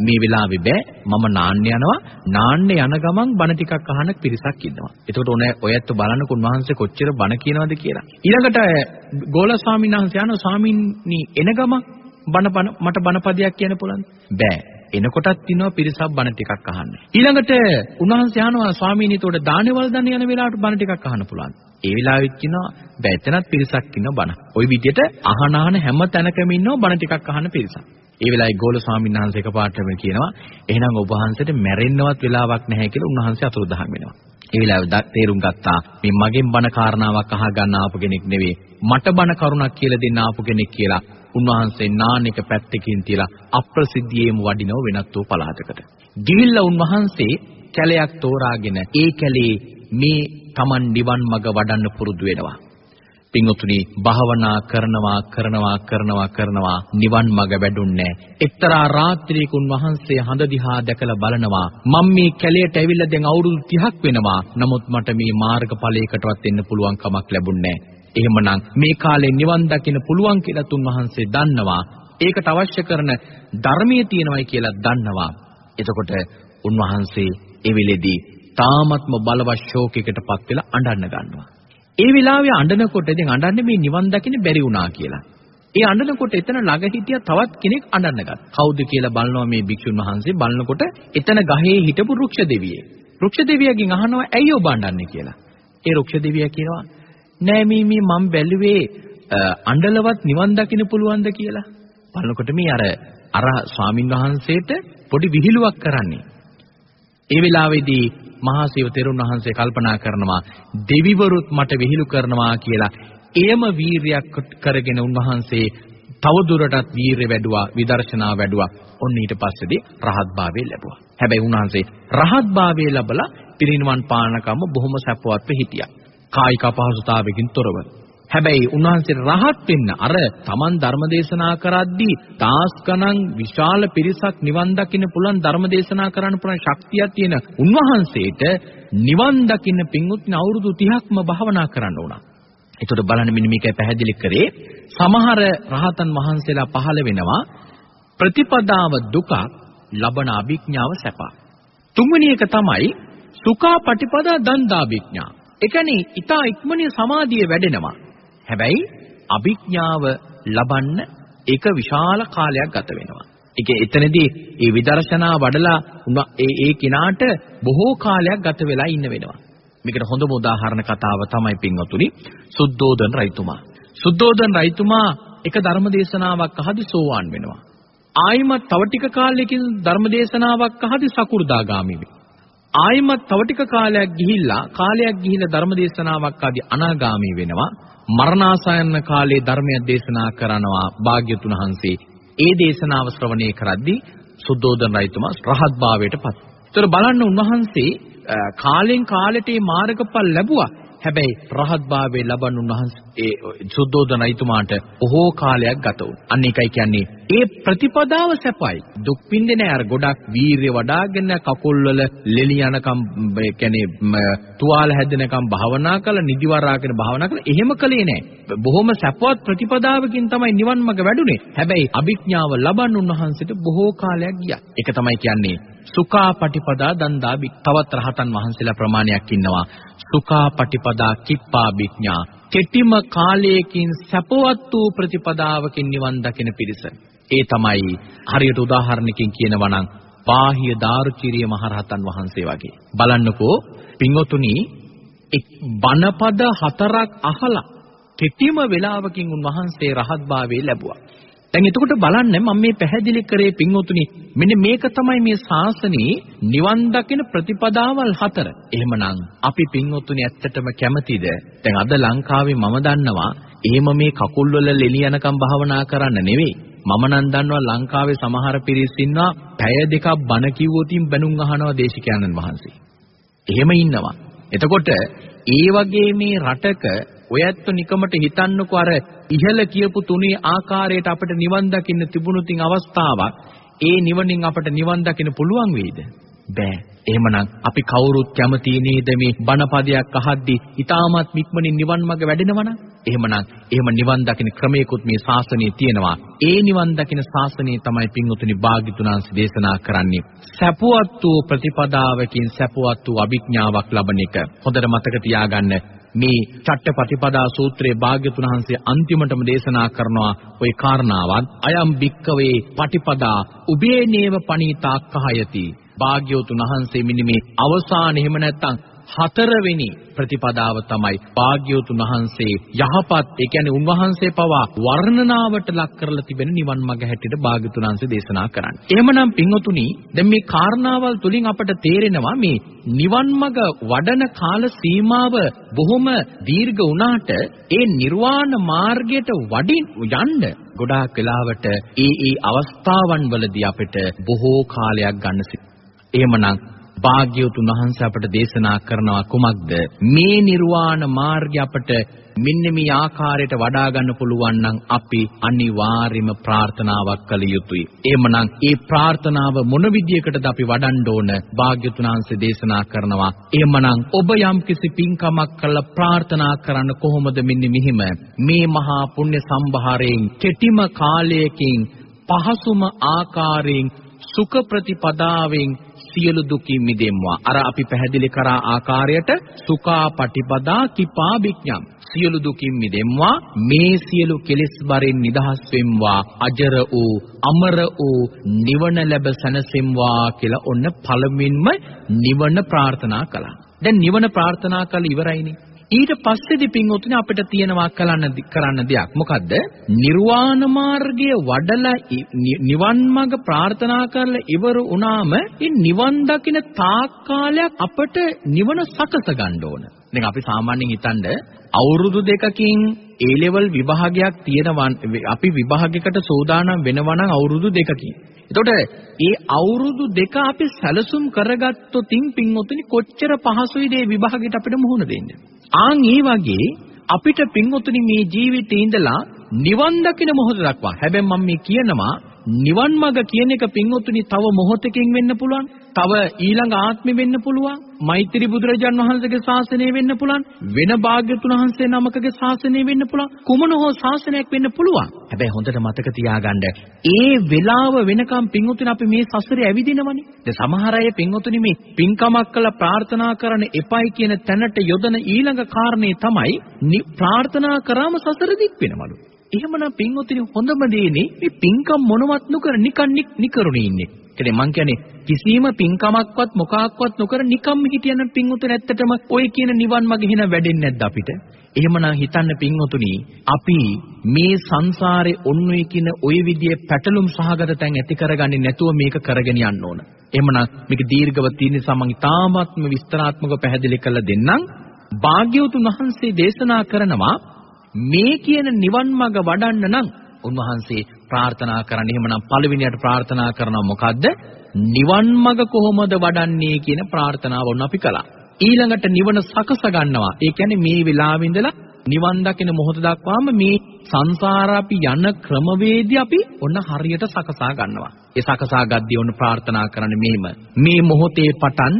S1: මේ වෙලාවේ බෑ මම නාන්න යනවා නාන්න යන ගමන් බණ ටිකක් අහන පිරිසක් ඉන්නවා. එතකොට ඔන ඔයත් බලන්නකො උන්වහන්සේ කොච්චර බණ කියනවද කියලා. ඊළඟට ගෝල ස්වාමීන් වහන්සේ යනවා ස්වාමීනි එන ගමන් බණ මට බණපදයක් කියන්න පුළුවන්ද? බෑ. එනකොටත් ඉන්නවා පිරිසක් බණ ටිකක් අහන්න. ඊළඟට උන්වහන්සේ අහනවා ස්වාමීනි එතකොට දානවල දන්න යන වෙලාවට බණ ටිකක් අහන්න පුළුවන්. ඒ වෙලාවෙත් කියනවා බැතනත් පිරිසක් ඉන්නවා බණ. ওই විදිහට අහන අහන හැම තැනකම ඉන්නවා බණ ටිකක් අහන පිරිසක්. ඒ වෙලාවේ ගෝල ස්වාමීන් වහන්සේ එකපාරටම කියනවා එහෙනම් ඔබ වහන්සේට මැරෙන්නවත් වෙලාවක් නැහැ කියලා උන්වහන්සේ අතුරුදහන් වෙනවා. ඒ වෙලාවේ තේරුම් ගත්තා මේ මගෙන් බණ කාරණාවක් අහ ගන්න ආපු කෙනෙක් නෙවෙයි මට බණ කරුණක් කියලා දෙන්න ආපු කෙනෙක් කියලා උන්වහන්සේ නානික පැත්තකින් තියලා අප්‍රසිද්ධියේම වඩිනව වෙනත් වූ පළාතකට. ගිහිල්ලා උන්වහන්සේ කැලයක් තෝරාගෙන ඒ කැලේ මේ Taman නිවන් මඟ වඩන්න පුරුදු වෙනවා. පින්වතුනි භාවනා කරනවා කරනවා කරනවා කරනවා නිවන් මඟ වැඩුන්නේ. එක්තරා රාත්‍රියක උන්වහන්සේ හඳ දිහා දැකලා බලනවා මම මේ කැලයට ඇවිල්ලා දැන් අවුරුදු 30ක් වෙනවා. නමුත් මට මේ මාර්ගඵලයකටවත් එන්න පුළුවන් කමක් ලැබුණේ එහෙමනම් මේ කාලේ නිවන් දකින්න පුළුවන් කියලා තුන්වහන්සේ දන්නවා. ඒකට අවශ්‍ය කරන ධර්මයේ තියෙනවයි කියලා දන්නවා. එතකොට උන්වහන්සේ ඒ වෙලෙදී තාමත්ම බලවත් ශෝකයකටපත් වෙලා අඬන්න ගන්නවා. ඒ වෙලාවේ අඬනකොට ඉතින් අඬන්නේ මේ නිවන් දකින්න බැරි වුණා කියලා. ඒ අඬනකොට එතන ළඟ හිටිය තවත් කෙනෙක් අඬන්න ගත්තා. කවුද කියලා බලනවා මේ භික්ෂුන් වහන්සේ බලනකොට එතන ගහේ හිටපු රුක්ෂ දෙවියෙක්. රුක්ෂ දෙවියගෙන් අහනවා ඇයි ඔබ අඬන්නේ කියලා. ඒ රුක්ෂ දෙවියා කියනවා නෑ මේ මේ මම බැලුවේ අඬලවත් නිවන් දකින්න පුළුවන්ද කියලා. බලනකොට මේ අර අර ස්වාමින් වහන්සේට පොඩි විහිළුවක් කරන්නේ. ඒ වෙලාවේදී මහා සිව තෙරුන් වහන්සේ කල්පනා කරනවා දෙවිවරුත් මට විහිළු කරනවා කියලා එයම වීරියක් කරගෙන උන්වහන්සේ තව දුරටත් වීරිය වැඩුවා විදර්ශනා වැඩුවා. ඔන්න ඊට පස්සේදී රහත් භාවය ලැබුවා. හැබැයි උන්වහන්සේ රහත් භාවය ලැබලා පිරිනිවන් පානකම බොහොම සැපවත්ව හිටියා. කායික අපහසුතාවකින් තොරව හැබැයි උන්වහන්සේ රහත් වෙන්න අර Taman ධර්ම දේශනා කරද්දී තාස් ගණන් විශාල පිරිසක් නිවන් දකින්න පුළුවන් ධර්ම දේශනා කරන්න පුළුවන් ශක්තියක් තියෙන උන්වහන්සේට නිවන් දකින්න පින්වුත්නි අවුරුදු 30ක්ම භාවනා කරන්න උනා. ඒතකොට බලන්න මෙන්න මේකයි පැහැදිලි කරේ සමහර රහතන් වහන්සේලා පහළ වෙනවා ප්‍රතිපදාව දුක ලබන අභිඥාව සැප. තුන්වෙනි එක තමයි සුඛා පටිපදා දන්දාභිඥා. ඒ කියන්නේ ඊතා ඉක්මනින් සමාධිය වැඩෙනවා. හැබැයි අභිඥාව ලබන්න ඒක විශාල කාලයක් ගත වෙනවා. ඒක එතනදී ඒ විදර්ශනා වඩලා ඒ ඒ කිනාට බොහෝ කාලයක් ගත වෙලා ඉන්න වෙනවා. මේකට හොඳම උදාහරණ කතාව තමයි පින්වතුනි සුද්ධෝදන රජතුමා. සුද්ධෝදන රජතුමා එක ධර්ම දේශනාවක් අහදි සෝවාන් වෙනවා. ආයිමත් තව ටික කාලයකින් ධර්ම දේශනාවක් අහදි සකු르දාගාමි වෙනවා. ආයිමත් තව ටික කාලයක් ගිහිල්ලා කාලයක් ගිහිල්ලා ධර්ම දේශනාවක් ආදී අනාගාමි වෙනවා. මරණාසන්න කාලේ ධර්මයක් දේශනා කරනවා භාග්‍යතුන් වහන්සේ. ඒ දේශනාව ශ්‍රවණය කරද්දී සුද්ධෝදන රජතුමා රහත් භාවයට පත්. ඒතර බලන්න උන්වහන්සේ කාලෙන් කාලට මේ මාර්ගඵල ලැබුවා. හැබැයි රහත් භාවයේ ලබන උන්වහන්සේ ඒ සුද්ධෝදන රජතුමාට බොහෝ කාලයක් ගත වුණා. අන්න ඒකයි කියන්නේ ඒ ප්‍රතිපදාව සැපයි. දුක් පින්දේ නෑ අර ගොඩක් වීරිය වඩාගෙන කකුල් වල ලෙලි යනකම් ඒ කියන්නේ තුවාල හැදෙනකම් භාවනා කළා නිදිවරාගෙන භාවනා කළා එහෙම කළේ නෑ. බොහොම සැපවත් ප්‍රතිපදාවකින් තමයි නිවන් මඟ වැඩුණේ. හැබැයි අභිඥාව ලබන්න උන්වහන්සේට බොහෝ කාලයක් ගියා. ඒක තමයි කියන්නේ සුඛා පටිපදා දන්දාබි. තවත් රහතන් වහන්සේලා ප්‍රමාණයක් ඉන්නවා. සුඛා පටිපදා කිප්පා විඥා කෙටිම කාලයකින් සැපවත් වූ ප්‍රතිපදාවකින් නිවන් දකින පිරිස. ඒ තමයි හරියට උදාහරණකින් කියනවා නම් බාහිය දාරුචීරිය මහරහතන් වහන්සේ වගේ. බලන්නකෝ පින්වතුනි එක් බණපද හතරක් අහලා කෙටිම වේලාවකින් උන්වහන්සේ රහත් භාවයේ ලැබුවා. දැන් එතකොට බලන්න මම මේ පැහැදිලි කරේ පින්වතුනි මෙන්න මේක තමයි මේ ශාසනයේ නිවන් දකින ප්‍රතිපදාවල් හතර. එහෙමනම් අපි පින්වතුනි ඇත්තටම කැමතිද? දැන් අද ලංකාවේ මම දන්නවා එහෙම මේ කකුල් වල ලෙලියනකම් භාවනා කරන්න නෙවෙයි. මම නම් දන්නවා ලංකාවේ සමහර පිරිස් ඉන්නවා පැය දෙකක් බණ කිව්වොතින් බැනුම් අහනවා දේශිකානන් වහන්සේ. එහෙම ඉන්නවා. එතකොට ඒ වගේ මේ රටක ඔයත් නිකමට හිතන්නකෝ අර ඉහළ කියපු තුනේ ආකාරයට අපිට නිවන් දකින්න තිබුණු තින් අවස්ථාවක් ඒ නිවනින් අපට නිවන් දකින්න පුළුවන් වෙයිද? බෑ. එහෙමනම් අපි කවුරුත් කැමති නේද මේ බණපදයක් අහද්දී ඊටමත් මික්මනින් නිවන් මඟ වැඩෙනවනම්? එහෙමනම් එහෙම නිවන් දකින්න ක්‍රමයකුත් මේ ශාසනයේ තියෙනවා. ඒ නිවන් දකින්න ශාසනය තමයි පින්වතුනි භාග්‍යතුනාංශ දේශනා කරන්නේ. සැපවත් වූ ප්‍රතිපදාවකින් සැපවත් වූ අභිඥාවක් ලබන එක. හොඳට මතක තියාගන්න. මේ චට්ටපටිපදා සූත්‍රයේ භාග්‍යතුන් වහන්සේ අන්තිමටම දේශනා කරනවා ওই කාරණාවත් අයම් භික්කවේ පටිපදා උබේනේව පණීතා කහයති. භාග්‍යවතුන් වහන්සේ මෙන්න මේ අවසාන එහෙම නැත්නම් හතරවෙනි ප්‍රතිපදාව තමයි භාග්‍යවතුන් වහන්සේ යහපත් ඒ කියන්නේ උන්වහන්සේ පවා වර්ණනාවට ලක් කරලා තිබෙන නිවන් මඟ හැටියට භාග්‍යවතුන් වහන්සේ දේශනා කරන්නේ. එහෙමනම් පින්වතුනි දැන් මේ කාරණාවල් තුලින් අපට තේරෙනවා මේ නිවන් මඟ වඩන කාල සීමාව බොහොම දීර්ඝ වුණාට ඒ නිර්වාණ මාර්ගයට වඩින් යන්න ගොඩාක් වෙලාවට ඒ ඒ අවස්ථාවන් වලදී අපිට බොහෝ කාලයක් ගන්න සිද්ධ. එහෙමනම් භාග්‍යවතුන් වහන්සේ අපට දේශනා කරනවා කුමක්ද මේ නිර්වාණ මාර්ගය අපට මෙන්න මේ ආකාරයට වඩා ගන්න පුළුවන් නම් අපි අනිවාර්යයෙන්ම ප්‍රාර්ථනාවක් කළ යුතුයි. එහෙමනම් ඒ ප්‍රාර්ථනාව මොන විදියකටද අපි වඩන්න ඕන? භාග්‍යතුන් වහන්සේ දේශනා කරනවා. එහෙමනම් ඔබ යම් කිසි පින්කමක් කළා ප්‍රාර්ථනා කරන්න කොහොමද මෙන්න මෙහිම මේ මහා පුණ්‍ය සම්භාරයෙන් කෙටිම කාලයකින් පහසුම ආකාරයෙන් සුඛ ප්‍රතිපදාවෙන් සියලු දුකින් මිදෙම්වා. අර අපි පැහැදිලි කරා ආකාරයට සුඛා පටිපදා කිපා විඥම්. සියලු දුකින් මිදෙම්වා මේ සියලු කෙලෙස් බරින් නිදහස් වෙම්වා අජර වූ අමර වූ නිවන ලැබ සැනසෙම්වා කියලා ඔන්න පළමින්ම නිවන ප්‍රාර්ථනා කළා. දැන් නිවන ප්‍රාර්ථනා කළ ඉවරයිනේ. ඊට පස්සේදී පින්වතුනි අපිට තියෙනවා කරන්න කරන්න දෙයක්. මොකද්ද? නිර්වාණ මාර්ගය වඩලා නිවන් මඟ ප්‍රාර්ථනා කරලා ඉවර වුණාම ඒ නිවන් දකින තාක් කාලයක් අපට නිවන සකස ගන්න ඕන. දැන් අපි සාමාන්‍යයෙන් හිතන්නේ අවුරුදු දෙකකින් ඒ ලෙවල් විභාගයක් තියෙනවා අපි විභාගයකට සූදානම් වෙනවා නම් අවුරුදු දෙකකින්. එතකොට ඒ අවුරුදු දෙක අපි සැලසුම් කරගත්තොතින් පින්වතුනි කොච්චර පහසුයිද මේ විභාගයට අපිට මුහුණ දෙන්න. ආන් ඒ වගේ අපිට පින්වතුනි මේ ජීවිතේ ඉඳලා නිවන් දකින මොහොත දක්වා හැබැයි මම මේ කියනවා නිවන් මඟ කියන එක පින්වතුනි තව මොහොතකින් වෙන්න පුළුවන්. තව ඊළඟ ආත්මෙ වෙන්න පුළුවන්. මෛත්‍රී බුදුරජාන් වහන්සේගේ ශාසනය වෙන්න පුළුවන්. වෙන භාග්‍යතුන් වහන්සේ නමකගේ ශාසනය වෙන්න පුළුවන්. කුමන හෝ ශාසනයක් වෙන්න පුළුවන්. හැබැයි හොඳට මතක තියාගන්න ඒ වෙලාව වෙනකම් පින්වතුනි අපි මේ සසරේ ඇවිදිනවනේ. දැන් සමහර අය පින්වතුනි මේ පින්කමක් කළා ප්‍රාර්ථනා කරන්න එපයි කියන තැනට යොදන ඊළඟ කාරණේ තමයි ප්‍රාර්ථනා කරාම සසර දික් වෙනවලු. එහෙමනම් පින්වතුනි හොඳම දේනේ මේ පින්කම් මොනවත් නොකර නිකන් නිකරුණේ ඉන්නේ. කියන්නේ මං කියන්නේ කිසිම පින්කමක්වත් මොකක්වත් නොකර නිකම්ම හිටියනම් පින්වතුනි ඇත්තටම ඔය කියන නිවන් මඟ හින වැඩෙන්නේ නැද්ද අපිට? එහෙමනම් හිතන්න පින්වතුනි අපි මේ සංසාරේ ඔන්නෝයි කියන ওই විදිහේ පැටලුම් සහගත තැන් ඇති කරගන්නේ නැතුව මේක කරගෙන යන්න ඕන. එහෙමනම් මේක දීර්ඝව තියෙන නිසා මම ඉතාමත්ම විස්තරාත්මකව පැහැදිලි කරලා දෙන්නම්. භාග්‍යවතුන් වහන්සේ දේශනා කරනවා මේ කියන නිවන් මඟ වඩන්න නම් උන්වහන්සේ ප්‍රාර්ථනා කරන්නේ එහෙමනම් පළවෙනියට ප්‍රාර්ථනා කරනවා මොකද්ද? නිවන් මඟ කොහොමද වඩන්නේ කියන ප්‍රාර්ථනාව වුණ අපි කළා. ඊළඟට නිවන සකස ගන්නවා. ඒ කියන්නේ මේ වෙලාවෙ ඉඳලා නිවන් දකින මොහොත දක්වාම මේ සංසාර අපි යන ක්‍රමවේදී අපි ඔන්න හරියට සකසා ගන්නවා. ඒ සකසා ගද්දී ඔන්න ප්‍රාර්ථනා කරන්නේ මෙහිම. මේ මොහොතේ පටන්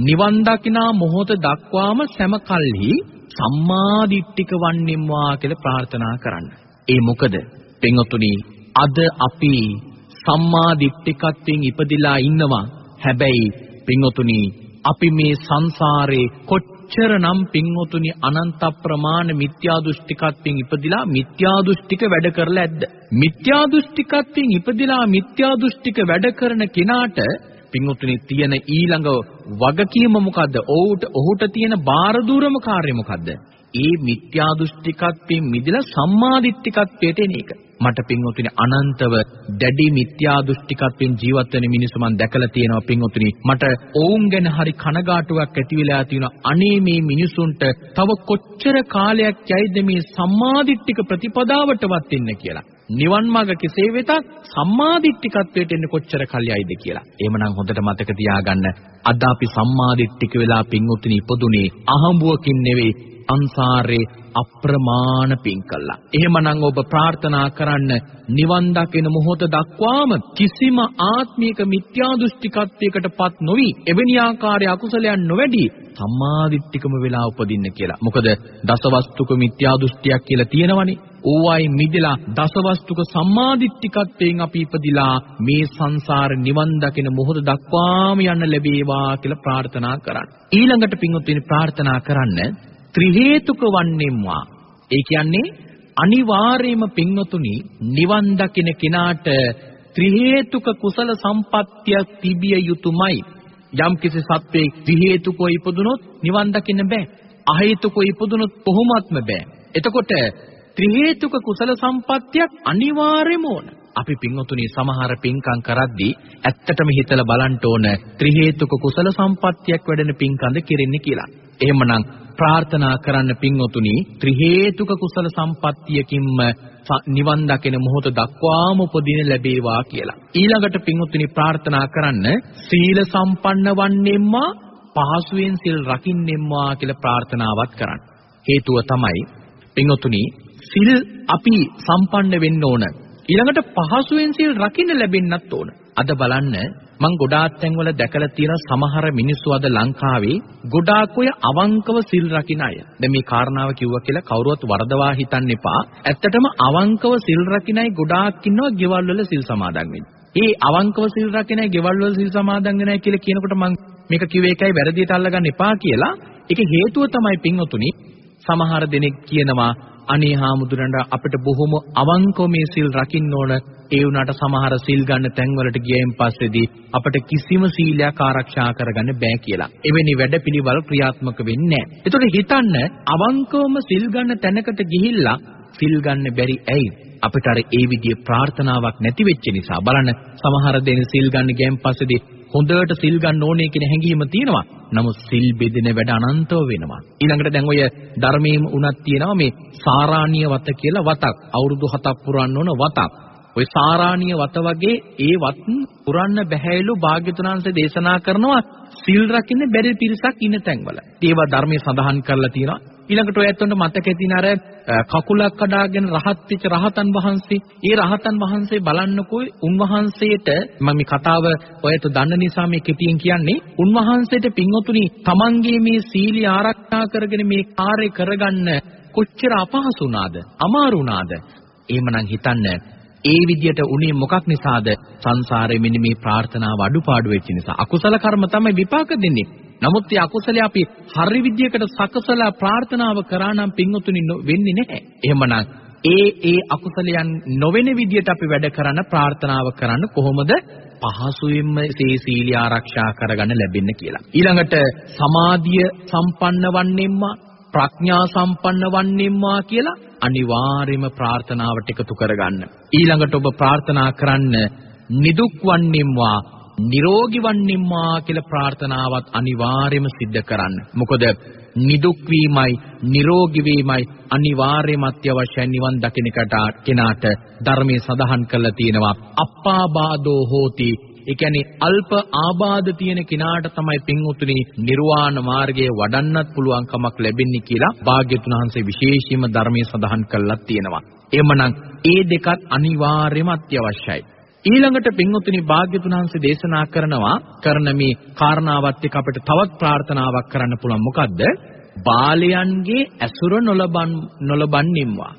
S1: නිවන් දකිනා මොහොත දක්වාම සෑම කල්හි සම්මාදිට්ඨික වන්නෙම්වා කියලා ප්‍රාර්ථනා කරන්න. ඒ මොකද? පින්වතුනි අද අපි සම්මාදිට්ඨිකත්වයෙන් ඉපදිලා ඉන්නවා. හැබැයි පින්වතුනි අපි මේ සංසාරේ කොච්චරනම් පින්වතුනි අනන්ත ප්‍රමාණ මිත්‍යා දෘෂ්ටිකත්වයෙන් ඉපදිලා මිත්‍යා දෘෂ්ටික වැඩ කරලා ඇද්ද? මිත්‍යා දෘෂ්ටිකත්වයෙන් ඉපදිලා මිත්‍යා දෘෂ්ටික වැඩ කරන කෙනාට පින්වතුනි තියෙන ඊළඟ වගකීම මොකද්ද? ඔහුට ඔහුට තියෙන බාරදූරම කාර්යය මොකද්ද? ඒ මිත්‍යා දෘෂ්ටිකත්වයෙන් මිදලා සම්මාදිට්ඨිකත්වයට එන එක. මට පින්වතුනි අනන්තව දැඩි මිත්‍යා දෘෂ්ටිකත්වයෙන් ජීවත් වෙන මිනිස්සු මම දැකලා තියෙනවා පින්වතුනි. මට ඔවුන් ගැන හරි කනගාටුවක් ඇති වෙලා තියෙනවා. අනේ මේ මිනිසුන්ට තව කොච්චර කාලයක් යයිද මේ සම්මාදිට්ඨික ප්‍රතිපදාවටවත් එන්න කියලා. නිවන් මාර්ග කෙසේ වෙතත් සම්මාදිට්ඨිකත්වයට එන්න කොච්චර කල්යයිද කියලා. එහෙමනම් හොඳට මතක තියාගන්න අද අපි සම්මාදිට්ඨික වෙලා පින්වතුනි ඉපදුනේ අහඹුවකින් නෙවෙයි අන්සාරේ අප්‍රමාණ පින් කළා. එහෙමනම් ඔබ ප්‍රාර්ථනා කරන්න නිවන් දකින මොහොත දක්වාම කිසිම ආත්මික මිත්‍යා දෘෂ්ටිකත්වයකටපත් නොවි එවැනි ආකාරයේ අකුසලයන් නොවැඩි සම්මාදිට්ඨිකම වෙලා උපදින්න කියලා. මොකද දසවස්තුක මිත්‍යා දෘෂ්ටියක් කියලා තියෙනවනේ. ඕවයි මිදලා දසවස්තුක සම්මාදිට්ඨිකත්වයෙන් අපි ඉපදිලා මේ සංසාර නිවන් දකින මොහොත දක්වාම යන්න ලැබේවා කියලා ප්‍රාර්ථනා කරන්න. ඊළඟට පින්වත්නි ප්‍රාර්ථනා කරන්න ත්‍රි හේතුක වන්නේම්වා. ඒ කියන්නේ අනිවාර්යයෙන්ම පින්වතුනි නිවන් දකින කෙනාට ත්‍රි හේතුක කුසල සම්පත්තිය තිබිය යුතුයමයි. යම් කිසි සත්වයේ ත්‍රි හේතුකව ඉපදුනොත් නිවන් දකින්න බෑ. අ හේතුකව ඉපදුනොත් කොහොමත්ම බෑ. එතකොට ත්‍රි හේතුක කුසල සම්පත්තියක් අනිවාර්යම ඕන. අපි පින්වතුනි සමහර පින්කම් කරද්දී ඇත්තටම හිතලා බලන්න ඕන ත්‍රි හේතුක කුසල සම්පත්තියක් වැඩෙන පින්කම්ද කෙරෙන්නේ කියලා. එහෙමනම් ප්‍රාර්ථනා කරන්න පින්වතුනි ත්‍රි හේතුක කුසල සම්පත්තියකින්ම නිවන් දකින මොහොත දක්වාම උපදින ලැබේවා කියලා. ඊළඟට පින්වතුනි ප්‍රාර්ථනා කරන්න සීල සම්පන්න වන්නෙම්මා පහසුවෙන් සිල් රකින්නෙම්මා කියලා ප්‍රාර්ථනාවත් කරන්න. හේතුව තමයි පින්වතුනි සිල් අපි සම්පන්න වෙන්න ඕන. ඊළඟට පහසුවෙන් සිල් රකින්න ලැබෙන්නත් ඕන. අද බලන්න මං ගොඩාක් තැන්වල දැකලා තියෙන සමහර මිනිස්සු අද ලංකාවේ ගොඩාක් ඔය අවංකව සිල් රකින්න අය. දැන් මේ කාරණාව කිව්වා කියලා කවුරුවත් වරදවා හිතන්න එපා. ඇත්තටම අවංකව සිල් රකින්න අය ගොඩාක් ඉන්නවා ගෙවල් වල සිල් සමාදන් වෙන්න. ඒ අවංකව සිල් රකින්න අය ගෙවල් වල සිල් සමාදන් වෙනයි කියලා කියනකොට මං මේක කිව්වේ ඒකයි වැරදියට අල්ලගන්න එපා කියලා. ඒක හේතුව තමයි පින්වතුනි සමහර දෙනෙක් කියනවා අනේ හාමුදුරන්ට අපිට බොහොම අවංකව මේ සිල් රකින්න ඕන ඒ වුණාට සමහර සිල් ගන්න තැන්වලට ගියයින් පස්සේදී අපිට කිසිම සීලයක් ආරක්ෂා කරගන්න බෑ කියලා. එවැනි වැඩපිළිවෙල ක්‍රියාත්මක වෙන්නේ නැහැ. ඒතකොට හිතන්න අවංකවම සිල් ගන්න තැනකට ගිහිල්ලා සිල් ගන්න බැරි ඇයි? අපිට අර ඒ විදිහේ ප්‍රාර්ථනාවක් නැති වෙච්ච නිසා බලන්න සමහර දෙන සිල් ගන්න ගියන් පස්සේදී හොඳට සිල් ගන්න ඕනේ කියන හැඟීම තියෙනවා. නමුත් සිල් බෙදෙන වැඩ අනන්තව වෙනවා. ඊළඟට දැන් ඔය ධර්මයේම උනත් තියෙනවා මේ සාරාණීය වත කියලා වතක්. අවුරුදු 7ක් පුරන්න ඕන වතක්. ඔය සාරාණීය වත වගේ ඒ වත් පුරන්න බැහැලු භාග්‍යතුනාංශ දේශනා කරනවා සිල් රකින්න බැරි පිරිසක් ඉන්න තැන්වල. ඒවා ධර්මයේ සඳහන් කරලා තියෙනවා. ඊළඟට ඔය ඇත්තොන්ට මතකේ තියෙන අර කකුලක් කඩාගෙන රහත් වෙච්ච රහතන් වහන්සේ. ඒ රහතන් වහන්සේ බලන්නකෝ උන්වහන්සේට මම මේ කතාව ඔයත් දන්න නිසා මේ කෙටියෙන් කියන්නේ උන්වහන්සේට පින්වතුනි තමන්ගේ මේ සීලිය ආරක්ෂා කරගෙන මේ කාර්ය කරගන්න කොච්චර අපහසු වුණාද? අමාරු වුණාද? එහෙමනම් හිතන්න ඒ විදියට උනේ මොකක් නිසාද? සංසාරේ මෙන්න මේ ප්‍රාර්ථනාව අඩුපාඩු වෙච්ච නිසා. අකුසල කර්ම තමයි විපාක දෙන්නේ. නමුත් මේ අකුසලයේ අපි හරි විදියකට සකසලා ප්‍රාර්ථනාව කරා නම් පින්වතුනි වෙන්නේ නැහැ. එහෙමනම් ඒ ඒ අකුසලයන් නොවන විදියට අපි වැඩ කරන ප්‍රාර්ථනාව කරන්න කොහොමද පහසුවෙන්ම මේ සීලිය ආරක්ෂා කරගන්න ලැබෙන්න කියලා. ඊළඟට සමාධිය සම්පන්න වන්නෙම්ම ප්‍රඥා සම්පන්න වන්නෙම්වා කියලා අනිවාර්යයෙන්ම ප්‍රාර්ථනාවට එකතු කරගන්න. ඊළඟට ඔබ ප්‍රාර්ථනා කරන්න නිදුක් වන්නෙම්වා නිරෝගී වන්නෙම්වා කියලා ප්‍රාර්ථනාවත් අනිවාර්යයෙන්ම සිද්ධ කරන්න. මොකද නිදුක් වීමයි නිරෝගී වීමයි අනිවාර්යයෙන්ම අත්‍යවශ්‍යයි නිවන් දකින්න කෙනාට ධර්මයේ සඳහන් කරලා තියෙනවා අප්පාබාධෝ හෝති ඒ කියන්නේ අල්ප ආබාධ තියෙන කෙනාට තමයි පින්වුතුනි නිර්වාණ මාර්ගයේ වඩන්නත් පුළුවන් කමක් ලැබෙන්නේ කියලා භාග්‍යතුන් වහන්සේ විශේෂයෙන්ම ධර්මයේ සඳහන් කළා තියෙනවා. එhmenan ඒ දෙකත් අනිවාර්යයෙන්ම අත්‍යවශ්‍යයි. ඊළඟට පින්වතුනි භාග්‍යතුන් වහන්සේ දේශනා කරනවා කරන මේ කාරණාවත් එක්ක අපිට තවත් ප්‍රාර්ථනාවක් කරන්න පුළුවන් මොකද්ද? බාලයන්ගේ ඇසුර නොලබන් නොලබන්නිම්වා.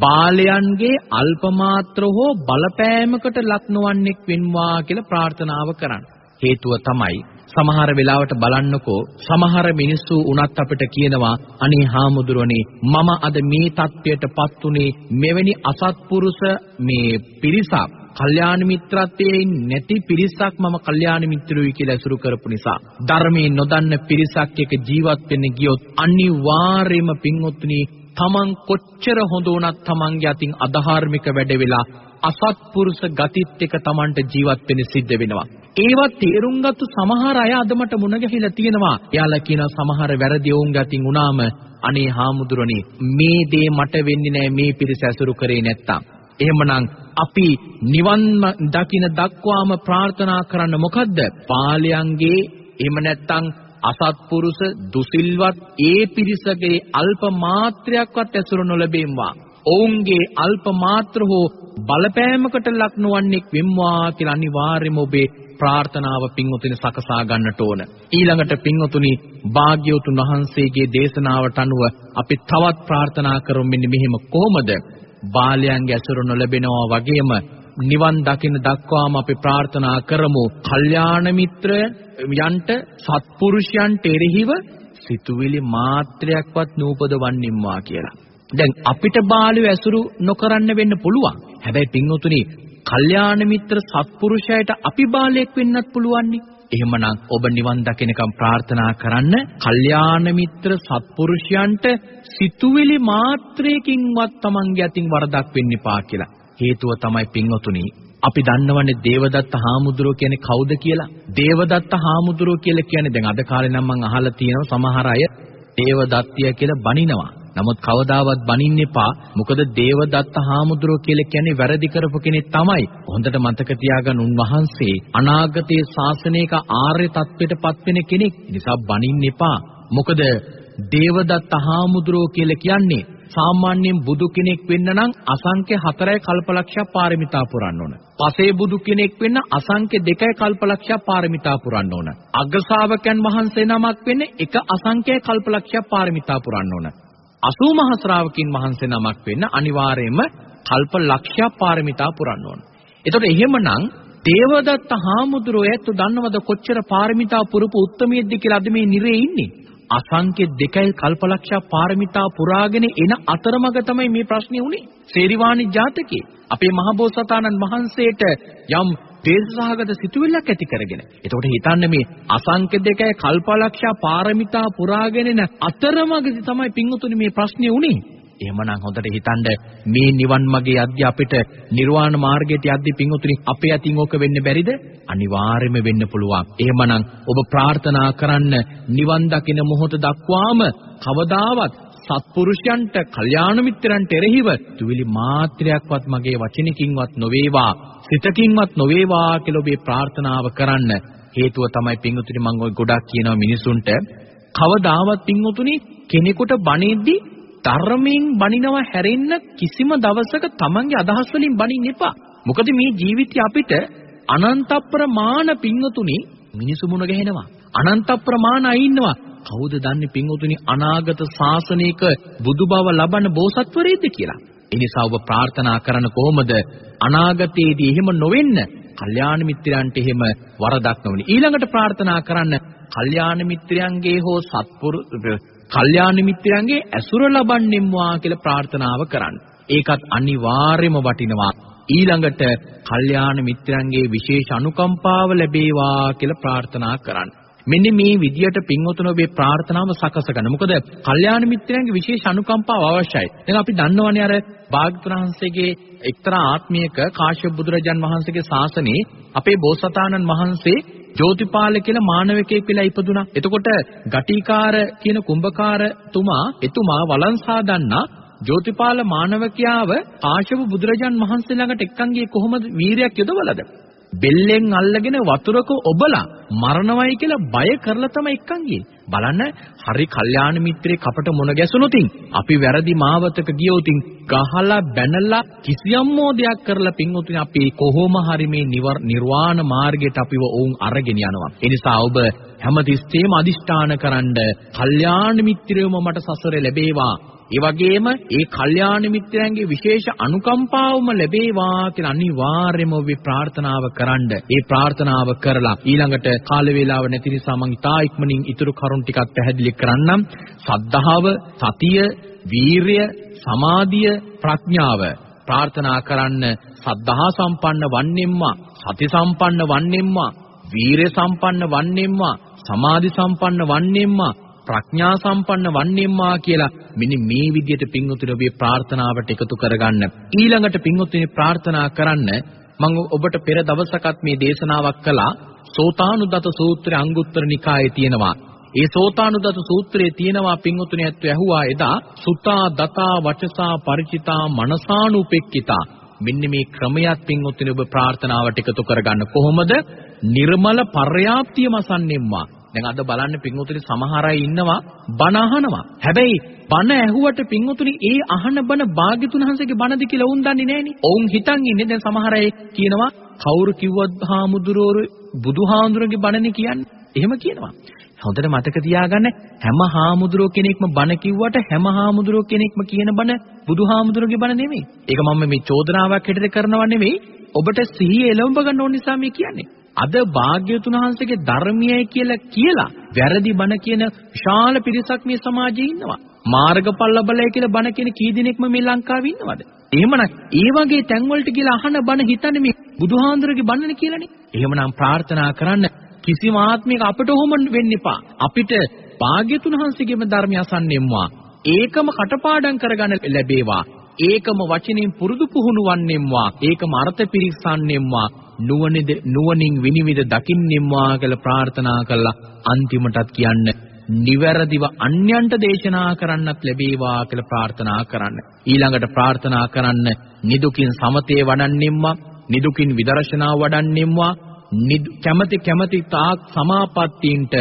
S1: බාලයන්ගේ අල්පමාත්‍ර හෝ බලපෑමකට ලක් නොවන්නෙක් වෙන්වා කියලා ප්‍රාර්ථනාව කරන්න. හේතුව තමයි සමහර වෙලාවට බලන්නකෝ සමහර මිනිස්සු උනත් අපිට කියනවා අනේ හාමුදුරනේ මම අද මේ தත්වයටපත් උනේ මෙවැනි අසත්පුරුෂ මේ පිරිසක් කල්යාණ මිත්‍රත්වයේ නැති පිරිසක් මම කල්යාණ මිත්‍රයෝයි කියලා ඇසුරු කරපු නිසා ධර්මයේ නොදන්න පිරිසක් එක්ක ජීවත් වෙන්න ගියොත් අනිවාර්යයෙන්ම පින්වත්නි තමන් කොච්චර හොඳ වුණත් තමන්ගේ අතින් අධාර්මික වැඩ වෙලා අසත්පුරුෂ ගතිත් එක තමන්ට ජීවත් වෙන්න සිද්ධ වෙනවා. ඒවත් තේරුම් ගත්තු සමහර අය අද මට මුණ ගැහිලා තියෙනවා. එයාලා කියන සමහර වැරදි වුන් ගතින් උනාම අනේ හාමුදුරනේ මේ දේ මට වෙන්නේ නැහැ මේ පිරිස ඇසුරු කරේ නැත්තම්. එහෙමනම් අපි නිවන් දකින දක්වාම ප්‍රාර්ථනා කරන්න මොකද්ද? පාලයන්ගේ එහෙම නැත්තම් අසත්පුරුෂ දුසිල්වත් ඒ පිරිසගේ අල්ප මාත්‍රයක්වත් ඇසුරු නොලැබෙම්වා. ඔවුන්ගේ අල්ප මාත්‍ර හෝ බලපෑමකට ලක් නොවන්නේක් වෙම්වා කියලා අනිවාර්යයෙන්ම ඔබේ ප්‍රාර්ථනාව පින්වතුනි සකසා ගන්නට ඕන. ඊළඟට පින්වතුනි භාග්‍යවතුන් වහන්සේගේ දේශනාවට අනුව අපි තවත් ප්‍රාර්ථනා කරමු මෙන්න මෙහිම කොහොමද? බාලයන්ගේ ඇසුර නොලැබෙනවා වගේම නිවන් දකින්න දක්වාම අපි ප්‍රාර්ථනා කරමු. කල්යාණ මිත්‍ර යන්ට සත්පුරුෂයන්ට එරෙහිව සිතුවිලි මාත්‍රයක්වත් නූපදවන්නිම්වා කියලා. දැන් අපිට බාලයෝ ඇසුරු නොකරන්න වෙන්න පුළුවන්. හැබැයි පින්වතුනි, කල්යාණ මිත්‍ර සත්පුරුෂයාට අපි බාලයෙක් වෙන්නත් පුළුවන්නේ. එහෙමනම් ඔබ නිවන් දකිනකම් ප්‍රාර්ථනා කරන්න කල්යාණ මිත්‍ර සත්පුරුෂයන්ට සිතුවිලි මාත්‍රයකින්වත් Tamange අතින් වරදක් වෙන්න එපා කියලා. හේතුව තමයි පින්වතුනි අපි දන්නවනේ දේවදත්ත හාමුදුරුව කියන්නේ කවුද කියලා. දේවදත්ත හාමුදුරුව කියලා කියන්නේ දැන් අද කාලේ නම් මම අහලා තියෙනවා සමහර අය දේවදත්තිය කියලා බනිනවා. නමුත් කවදාවත් බනින්න එපා. මොකද දේවදත්ත හාමුදුරුව කියලා කියන්නේ වැරදි කරපු කෙනෙක් තමයි. හොඳට මතක තියාගන්න උන්වහන්සේ අනාගතයේ ශාසනයක ආර්ය තත්ත්වයටපත් වෙන කෙනෙක්. නිසා බනින්න එපා. මොකද දේවදත්ත හාමුදුරුව කියලා කියන්නේ සාමාන්‍යයෙන් බුදු කෙනෙක් වෙන්න නම් අසංඛ්‍ය 4යි කල්පලක්ෂයක් පාරමිතා පුරන්න ඕන. පසේ බුදු කෙනෙක් වෙන්න අසංඛ්‍ය 2යි කල්පලක්ෂයක් පාරමිතා පුරන්න ඕන. අග්‍රශාවකයන් වහන්සේ නමක් වෙන්න එක අසංඛ්‍යයි කල්පලක්ෂයක් පාරමිතා පුරන්න ඕන. 80 මහ ශ්‍රාවකින් වහන්සේ නමක් වෙන්න අනිවාර්යයෙන්ම කල්ප ලක්ෂයක් පාරමිතා පුරන්න ඕන. එතකොට එහෙමනම් දේවදත්ත හාමුදුරුවෝ ඇත්ත දන්නවද කොච්චර පාරමිතා පුරපු උත්මයෙක්ද කියලා අද මේ නිරේ ඉන්නේ? අසංඛ්‍ය දෙකයි කල්පලක්ෂ පාරමිතා පුරාගෙන එන අතරමඟ තමයි මේ ප්‍රශ්නේ උනේ. සේරිවාණි ජාතකේ අපේ මහබෝසතාණන් වහන්සේට යම් දේශසහගත සිතුවිල්ලක් ඇති කරගෙන. එතකොට හිතන්න මේ අසංඛ්‍ය දෙකයි කල්පලක්ෂ පාරමිතා පුරාගෙන එන අතරමඟදී තමයි පින්වතුනි මේ ප්‍රශ්නේ උනේ. එහෙමනම් හොඳට හිතන්න මේ නිවන් මාගේ යද්දි අපිට නිර්වාණ මාර්ගයට යද්දි පිංගුතුනි අපේ අතින් ඕක වෙන්න බැරිද? අනිවාර්යයෙන්ම වෙන්න පුළුවන්. එහෙමනම් ඔබ ප්‍රාර්ථනා කරන්න නිවන් දකින මොහොත දක්වාම කවදාවත් සත්පුරුෂයන්ට, කල්යාණ මිත්‍රයන්ට එරෙහිව තුවිලි මාත්‍රයක්වත් මගේ වචනකින්වත් නොවේවා, සිතකින්වත් නොවේවා කියලා ඔබේ ප්‍රාර්ථනාව කරන්න. හේතුව තමයි පිංගුතුනි මම ඔය ගොඩක් කියනවා මිනිසුන්ට කවදාවත් පින්වතුනි කෙනෙකුට බණිද්දී ධර්මයෙන් බණිනව හැරෙන්න කිසිම දවසක තමන්ගේ අදහස් වලින් බණින්න එපා. මොකද මේ ජීවිතය අපිට අනන්ත ප්‍රමාණ පින්වතුනි මිනිසු මුණ ගැහෙනවා. අනන්ත ප්‍රමාණ අය ඉන්නවා. කවුද දන්නේ පින්වතුනි අනාගත ශාසනයක බුදු බව ලබන බෝසත්වරයෙක්ද කියලා. ඒ නිසා ඔබ ප්‍රාර්ථනා කරන කොහොමද අනාගතයේදී එහෙම නොවෙන්න කල්යාණ මිත්‍රයන්ට එහෙම වරදක් නොවන. ඊළඟට ප්‍රාර්ථනා කරන්න කල්යාණ මිත්‍රයන්ගේ හෝ සත්පුරු කල්යාණ මිත්‍රයන්ගේ ඇසුර ලබන්නෙම්වා කියලා ප්‍රාර්ථනාව කරන්න. ඒකත් අනිවාර්යම වටිනවා. ඊළඟට කල්යාණ මිත්‍රයන්ගේ විශේෂ අනුකම්පාව ලැබේවා කියලා ප්‍රාර්ථනා කරන්න. මෙන්න මේ විදියට පින්වතුන ඔබේ ප්‍රාර්ථනාව සකස ගන්න. මොකද කල්යාණ මිත්‍රයන්ගේ විශේෂ අනුකම්පාව අවශ්‍යයි. දැන් අපි දන්නවනේ අර භාග්‍යවතුන් වහන්සේගේ එක්තරා ආත්මයක කාශ්‍යප බුදුරජාන් වහන්සේගේ ශාසනයේ අපේ බෝසතාණන් වහන්සේ ජෝතිපාල කියලා මානවකයෙක් වෙලා ඉපදුනා. එතකොට ගටිකාර කියන කුඹකාරතුමා එතුමා වළංසා දන්නා ජෝතිපාල මානවකයාව කාශ්‍යප බුදුරජාන් වහන්සේ ළඟට එක්කන් ගියේ කොහොමද වීරයක් යොදවලද? බෙල්ලෙන් අල්ලගෙන වතුරක ඔබලා මරණවයි කියලා බය කරලා තමයි එක්කන් ගියේ. බලන්න හරි කල්යාණ මිත්‍රේ කපට මොන ගැසුනොතින් අපි වැරදි මාවතක ගියොතින් ගහලා බැනලා කිසියම් මොදයක් කරලා පින්වතුනි අපි කොහොම හරි මේ නිර්වාණ මාර්ගයට අපිව වුන් අරගෙන යනවා. ඒ නිසා ඔබ හැමතිස්සෙම අදිෂ්ඨාන කරන්ඩ කල්යාණ මිත්‍රයෝම මට සසරේ ලැබේවා ඒ වගේම ඒ කල්යාණ මිත්‍රයන්ගේ විශේෂ අනුකම්පාවම ලැබේවා කියලා අනිවාර්යයෙන්ම ඔබ ප්‍රාර්ථනාව කරන්න. ඒ ප්‍රාර්ථනාව කරලා ඊළඟට කාල වේලාව නැති නිසා මම ඉතා ඉක්මනින් ඊතුරු කරුණු ටිකක් පැහැදිලි කරන්නම්. සද්ධාව, සතිය, වීරිය, සමාධිය, ප්‍රඥාව ප්‍රාර්ථනා කරන්න සද්ධා සම්පන්න වන්නෙම්මා, සති සම්පන්න වන්නෙම්මා, වීරිය සම්පන්න වන්නෙම්මා, සමාධි සම්පන්න වන්නෙම්මා ප්‍රඥා සම්පන්න වන්නේම්මා කියලා මෙන්න මේ විදිහට පින්වතුනි ඔබේ ප්‍රාර්ථනාවට එකතු කරගන්න. ඊළඟට පින්වතුනි ප්‍රාර්ථනා කරන්න මම ඔබට පෙර දවසකත් මේ දේශනාවක් කළා. සෝතානුදත සූත්‍රය අංගුත්තර නිකායේ තියෙනවා. ඒ සෝතානුදත සූත්‍රයේ තියෙනවා පින්වතුනි ඇත්ත ඇහුවා එදා සුතා දතා වචසා ಪರಿචිතා මනසානුපෙක්කිතා මෙන්න මේ ක්‍රමයක් පින්වතුනි ඔබ ප්‍රාර්ථනාවට එකතු කරගන්න කොහොමද? නිර්මල පර්යාප්තිය මසන්නෙම්මා දැන් අද බලන්න පින්වතුනි සමහර අය ඉන්නවා බණ අහනවා. හැබැයි බණ ඇහුවට පින්වතුනි ඒ අහන බණ භාග්‍යතුන් හංසගේ බණද කියලා උන් දන්නේ නැහනේ. ඔවුන් හිතන් ඉන්නේ දැන් සමහර අය කියනවා කවුරු කිව්වත් හාමුදුරුවෝ බුදුහාමුදුරගේ බණනේ කියන්නේ. එහෙම කියනවා. හොඳට මතක තියාගන්න හැම හාමුදුරුවෝ කෙනෙක්ම බණ කිව්වට හැම හාමුදුරුවෝ කෙනෙක්ම කියන බණ බුදුහාමුදුරගේ බණ නෙමෙයි. ඒක මම මේ චෝදනාවක් හැටියට කරනවා නෙමෙයි. ඔබට සිහිය එළඹ ගන්න ඕන නිසා මේ කියන්නේ. අද භාග්‍යවතුන් වහන්සේගේ ධර්මයයි කියලා කියලා වැරදි බණ කියන විශාල පිරිසක් මේ සමාජයේ ඉන්නවා. මාර්ගඵල ලැබලයි කියලා බණ කියන කී දෙනෙක්ම මේ ලංකාවේ ඉන්නවද? එහෙමනම් ඒ වගේ තැන් වලට කියලා අහන බණ හිතන්නේ මේ බුදුහාඳුරගේ බණනේ කියලානේ. එහෙමනම් ප්‍රාර්ථනා කරන්න කිසිම ආත්මික අපිට ඔහොම වෙන්න එපා. අපිට භාග්‍යතුන් වහන්සේගේම ධර්මය අසන්නෙම්වා. ඒකම කටපාඩම් කරගන්න ලැබේවා. ඒකම වචනින් පුරුදු පුහුණු වන්නෙම්වා. ඒකම අර්ථ පිරික්සන්නෙම්වා. නුවණිද නුවණින් විනිවිද දකින්නෙම්වා කියලා ප්‍රාර්ථනා කළා අන්තිමටත් කියන්න නිවැරදිව අන්‍යයන්ට දේශනා කරන්නත් ලැබේවා කියලා ප්‍රාර්ථනා කරන්න. ඊළඟට ප්‍රාර්ථනා කරන්න නිදුකින් සමතේ වඩන්නෙම්වා, නිදුකින් විදර්ශනා වඩන්නෙම්වා, කැමැති කැමැති තාක් සමාපත්තීන්ට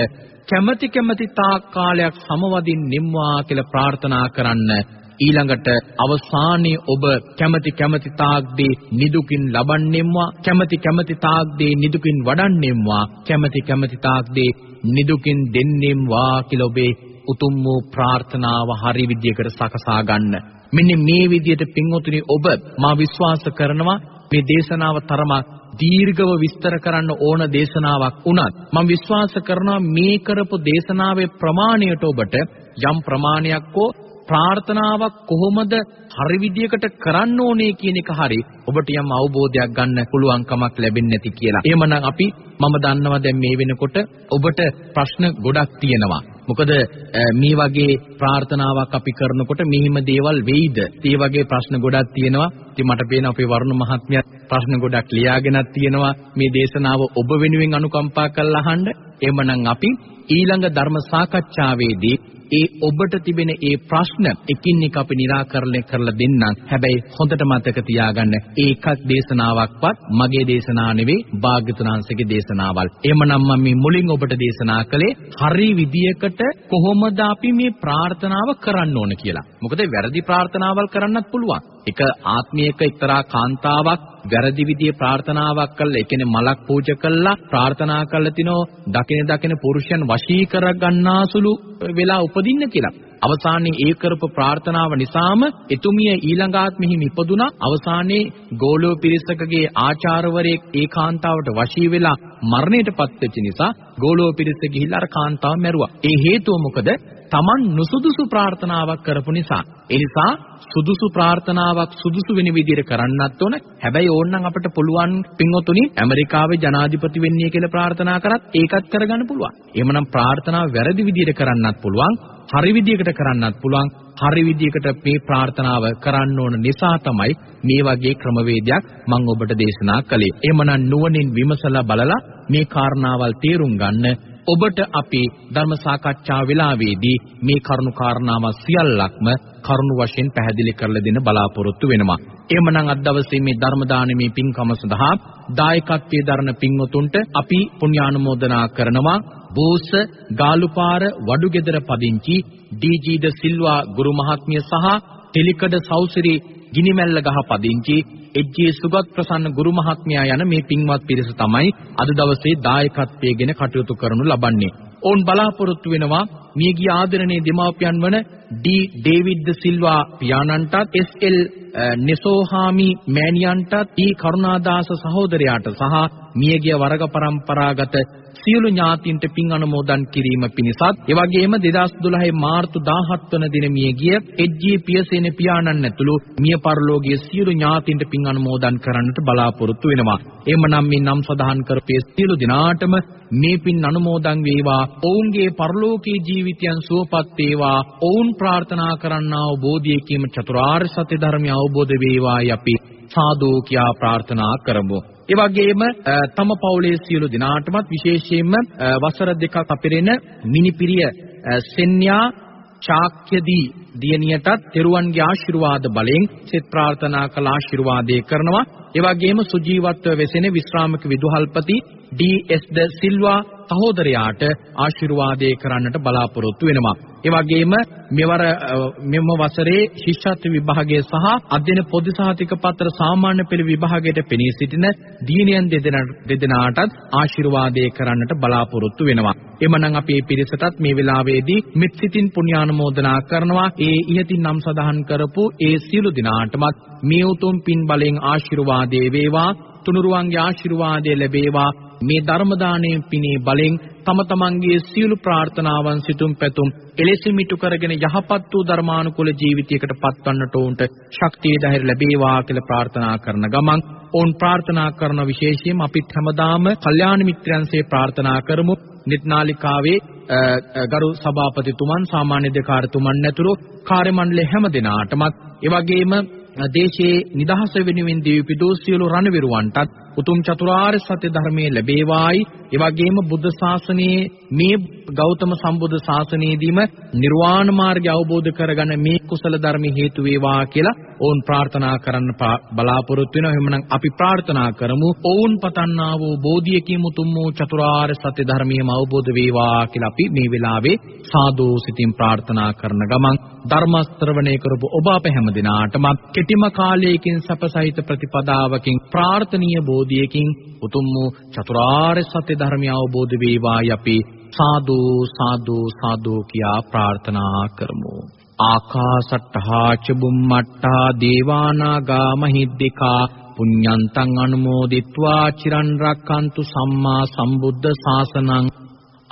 S1: කැමැති කැමැති තාක් කාලයක් සමවදින්නෙම්වා කියලා ප්‍රාර්ථනා කරන්න. ඊළඟට අවසානයේ ඔබ කැමැති කැමැති තාක් දේ නිදුකින් ලබන්නෙම්වා කැමැති කැමැති තාක් දේ නිදුකින් වඩන්නෙම්වා කැමැති කැමැති තාක් දේ නිදුකින් දෙන්නෙම්වා කියලා ඔබේ උතුම් වූ ප්‍රාර්ථනාව හරි විදියකට සකසා ගන්න. මෙන්න මේ විදියට පින්වතුනි ඔබ මා විශ්වාස කරනවා මේ දේශනාව තරමක් දීර්ඝව විස්තර කරන්න ඕන දේශනාවක් වුණත් මම විශ්වාස කරනවා මේ කරපු දේශනාවේ ප්‍රමාණයට ඔබට යම් ප්‍රමාණයක් හෝ ප්‍රාර්ථනාවක් කොහොමද හරි විදියකට කරන්න ඕනේ කියන එක හරි ඔබට යම් අවබෝධයක් ගන්න පුළුවන්කමක් ලැබෙන්නේ නැති කියලා. එහෙමනම් අපි මම දන්නවා දැන් මේ වෙනකොට ඔබට ප්‍රශ්න ගොඩක් තියෙනවා. මොකද මේ වගේ ප්‍රාර්ථනාවක් අපි කරනකොට මෙහිම දේවල් වෙයිද? ඒ වගේ ප්‍රශ්න ගොඩක් තියෙනවා. ඉතින් මට පේන අපේ වරුණ මහත්මයා ප්‍රශ්න ගොඩක් ලියාගෙනත් තියෙනවා. මේ දේශනාව ඔබ වෙනුවෙන් අනුකම්පා කරලා අහන්න. එහෙමනම් අපි ඊළඟ ධර්ම සාකච්ඡාවේදී ඒ ඔබට තිබෙන ඒ ප්‍රශ්න එකින් එක අපි निराකරණය කරලා දෙන්නම්. හැබැයි හොඳට මතක තියාගන්න ඒකක් දේශනාවක්වත් මගේ දේශනා නෙවෙයි භාග්‍යතුන් වහන්සේගේ දේශනාවල්. එහෙමනම් මම මේ මුලින් ඔබට දේශනා කළේ හරි විදියකට කොහොමද අපි මේ ප්‍රාර්ථනාව කරන්න ඕන කියලා. මොකද වැරදි ප්‍රාර්ථනාවල් කරන්නත් පුළුවන්. එක ආත්මයක එක්තරා කාන්තාවක් වැරදි විදිහේ ප්‍රාර්ථනාවක් කළා. ඒ කියන්නේ මලක් පූජා කළා ප්‍රාර්ථනා කළා තිනෝ දකින දකින පුරුෂයන් වශී කර ගන්නාසුළු වෙලා උපදින්න කියලා. අවසානයේ ඒ කරපු ප්‍රාර්ථනාව නිසාම එතුමිය ඊළඟ ආත්මෙහි ඉපදුනා. අවසානයේ ගෝලෝ පිරිසකගේ ආචාර්යවරයෙක් ඒ කාන්තාවට වශී වෙලා මරණයටපත් වෙච්ච නිසා ගෝලෝ පිරිස ගිහිල්ලා අර කාන්තාව මැරුවා. ඒ හේතුව මොකද? Taman නුසුදුසු ප්‍රාර්ථනාවක් කරපු නිසා. ඒ නිසා සුදුසු ප්‍රාර්ථනාවක් සුදුසු වෙන විදිහට කරන්නත් ඕන. හැබැයි ඕනනම් අපිට පුළුවන් පින්වතුනි ඇමරිකාවේ ජනාධිපති වෙන්නේ කියලා ප්‍රාර්ථනා කරත් ඒකත් කරගන්න පුළුවන්. එහෙමනම් ප්‍රාර්ථනාව වැරදි විදිහට කරන්නත් පුළුවන්. හරි විදිහකට කරන්නත් පුළුවන්. හරි විදිහකට මේ ප්‍රාර්ථනාව කරන්න ඕන නිසා තමයි මේ වගේ ක්‍රමවේදයක් මම ඔබට දේශනා කළේ. එහෙමනම් නුවණින් විමසලා බලලා මේ කාරණාවල් තේරුම් ගන්න ඔබට අපි ධර්ම සාකච්ඡා වෙලාවේදී මේ කරුණු කාරණාව සියල්ලක්ම කරුණු වශයෙන් පැහැදිලි කරලා දෙන්න බලාපොරොත්තු වෙනවා. එහෙමනම් අද දවසේ මේ ධර්ම දානමේ පින්කම සඳහා දායකත්වයේ දරන පින්වතුන්ට අපි පුණ්‍යානුමෝදනා කරනවා. බෝස ගාලුපාර වඩුගෙදර පදිංචි ඩී.ජී. ද සිල්වා ගුරු මහත්මිය සහ තෙලිකඩ සෞසිරි ගිනිමැල්ල ගහ පදිංචි එජ්ජේ සුගත් ප්‍රසන්න ගුරු මහත්මයා යන මේ පින්වත් පිරිස තමයි අද දවසේ දායකත්වයේගෙන කටයුතු කරනු ලබන්නේ. ඔවුන් බලාපොරොත්තු වෙනවා මියගිය ආදරණීය දෙමාපියන් වන ඩී ඩේවිඩ් ද සිල්වා පියාණන්ටත් එස්.එල්. නෙසෝහාමි මෑණියන්ටත් ඊ කරුණාදාස සහෝදරයාට සහ මියගිය වරග પરම්පරාගත සියලු ඥාතීන්ට පින් අනුමෝදන් කිරීම පිණිසත් ඒ වගේම 2012 මාර්තු 17 වන දින මියගිය එජ්.ජී. පියසේන පියාණන් ඇතුළු මිය පරලෝකීය සියලු ඥාතීන්ට පින් අනුමෝදන් කරන්නට බලාපොරොත්තු වෙනවා. එhmenan මේ නම් සඳහන් කරපේ සියලු දිනාටම මේ පින් අනුමෝදන් වේවා. ඔවුන්ගේ පරලෝකීය ජීවිතයන් සුවපත් වේවා. ඔවුන් ප්‍රාර්ථනා කරන්නා වූ බෝධියකීම චතුරාර්ය සත්‍ය ධර්මය අවබෝධ වේවායි අපි සාදු කියා ප්‍රාර්ථනා කරමු. ඒ වගේම තම පවුලේ සියලු දෙනාටමත් විශේෂයෙන්ම වසර දෙකක් අපිරෙන මිනිපිරිය සෙන්යා චාක්‍යදී දියණියටත් තෙරුවන්ගේ ආශිර්වාද බලෙන් සෙත් ප්‍රාර්ථනා කළ ආශිර්වාදේ කරනවා. ඒ වගේම සුජීවත්ව වෙසෙන විශ්‍රාමක විදුහල්පති ඩී.එස්. ද සිල්වා සහෝදරයාට ආශිර්වාදේ කරන්නට බලාපොරොත්තු වෙනවා. ඒ වගේම මෙවර මෙම වසරේ ශිෂ්‍යත්ව විභාගය සහ අධ්‍යයන පොදු සහතික පත්‍ර සාමාන්‍ය පෙළ විභාගයට පෙනී සිටින දියණියන් දෙදෙනාටත් ආශිර්වාදේ කරන්නට බලාපොරොත්තු වෙනවා. එමනම් අපි මේ පිරිසටත් මේ වෙලාවේදී මෙත් සිතින් පුණ්‍යානුමෝදනා කරනවා. ඒ ඉහතින් නම් සඳහන් කරපු ඒ සියලු දිනාටමත් මේ උතුම් පින් බලෙන් ආශිර්වාදේ වේවා. තුනුරුවන්ගේ ආශිර්වාදය ලැබේවා. මේ ධර්ම දානයේ පිනේ බලෙන් තම තමන්ගේ සියලු ප්‍රාර්ථනාවන් සිතුම් පැතුම් එලෙසිමිටු කරගෙන යහපත් වූ ධර්මානුකූල ජීවිතයකට පත්වන්නට උන්ට ශක්තිය ධෛර්ය ලැබේවා කියලා ප්‍රාර්ථනා කරන ගමන් ඕන් ප්‍රාර්ථනා කරන විශේෂයෙන් අපිත් හැමදාම කල්යාණ මිත්‍රයන්සේ ප්‍රාර්ථනා කරමු. නිත්නාලිකාවේ ගරු සභාපතිතුමන් සාමාන්‍ය දෙකාරතුමන් ඇතුළු කාර්ය මණ්ඩලයේ හැම දෙනාටමත්. ඒ වගේම දේශයේ නිදහස වෙනුවෙන් දීපිදෝ සියලු රණවිරුවන්ටත් උතුම් චතුරාර්ය සත්‍ය ධර්මයේ ලැබේවායි. ඒ වගේම බුද්ධ ශාසනයේ මේ ගෞතම සම්බුද්ධ ශාසනයේදීම නිර්වාණ මාර්ගය අවබෝධ කරගන්න මේ කුසල ධර්ම හේතු වේවා කියලා ඕන් ප්‍රාර්ථනා කරන්න බලාපොරොත්තු වෙනවා. එහෙමනම් අපි ප්‍රාර්ථනා කරමු. ඕන් පතන්නා වූ බෝධියකින් උතුම් වූ චතුරාර්ය සත්‍ය ධර්මයේම අවබෝධ වේවා කියලා අපි මේ වෙලාවේ සාදු සිතින් ප්‍රාර්ථනා කරන ගමන් ධර්ම ශ්‍රවණය කරපු ඔබ අප හැම දිනාටම කෙටිම කාලයකින් සපසහිත ප්‍රතිපදාවකින් ප්‍රාර්ථනීය අවබෝධයකින් උතුම් වූ චතුරාර්ය සත්‍ය ධර්මය අවබෝධ වේවායි අපි සාදු සාදු සාදු කියා ප්‍රාර්ථනා කරමු. ආකාසට්ඨා චුම්මට්ඨා දේවානාගා මහිද්దికා පුඤ්ඤන්තං අනුමෝදිත්වා චිරන් රැක්කන්තු සම්මා සම්බුද්ධ ශාසනං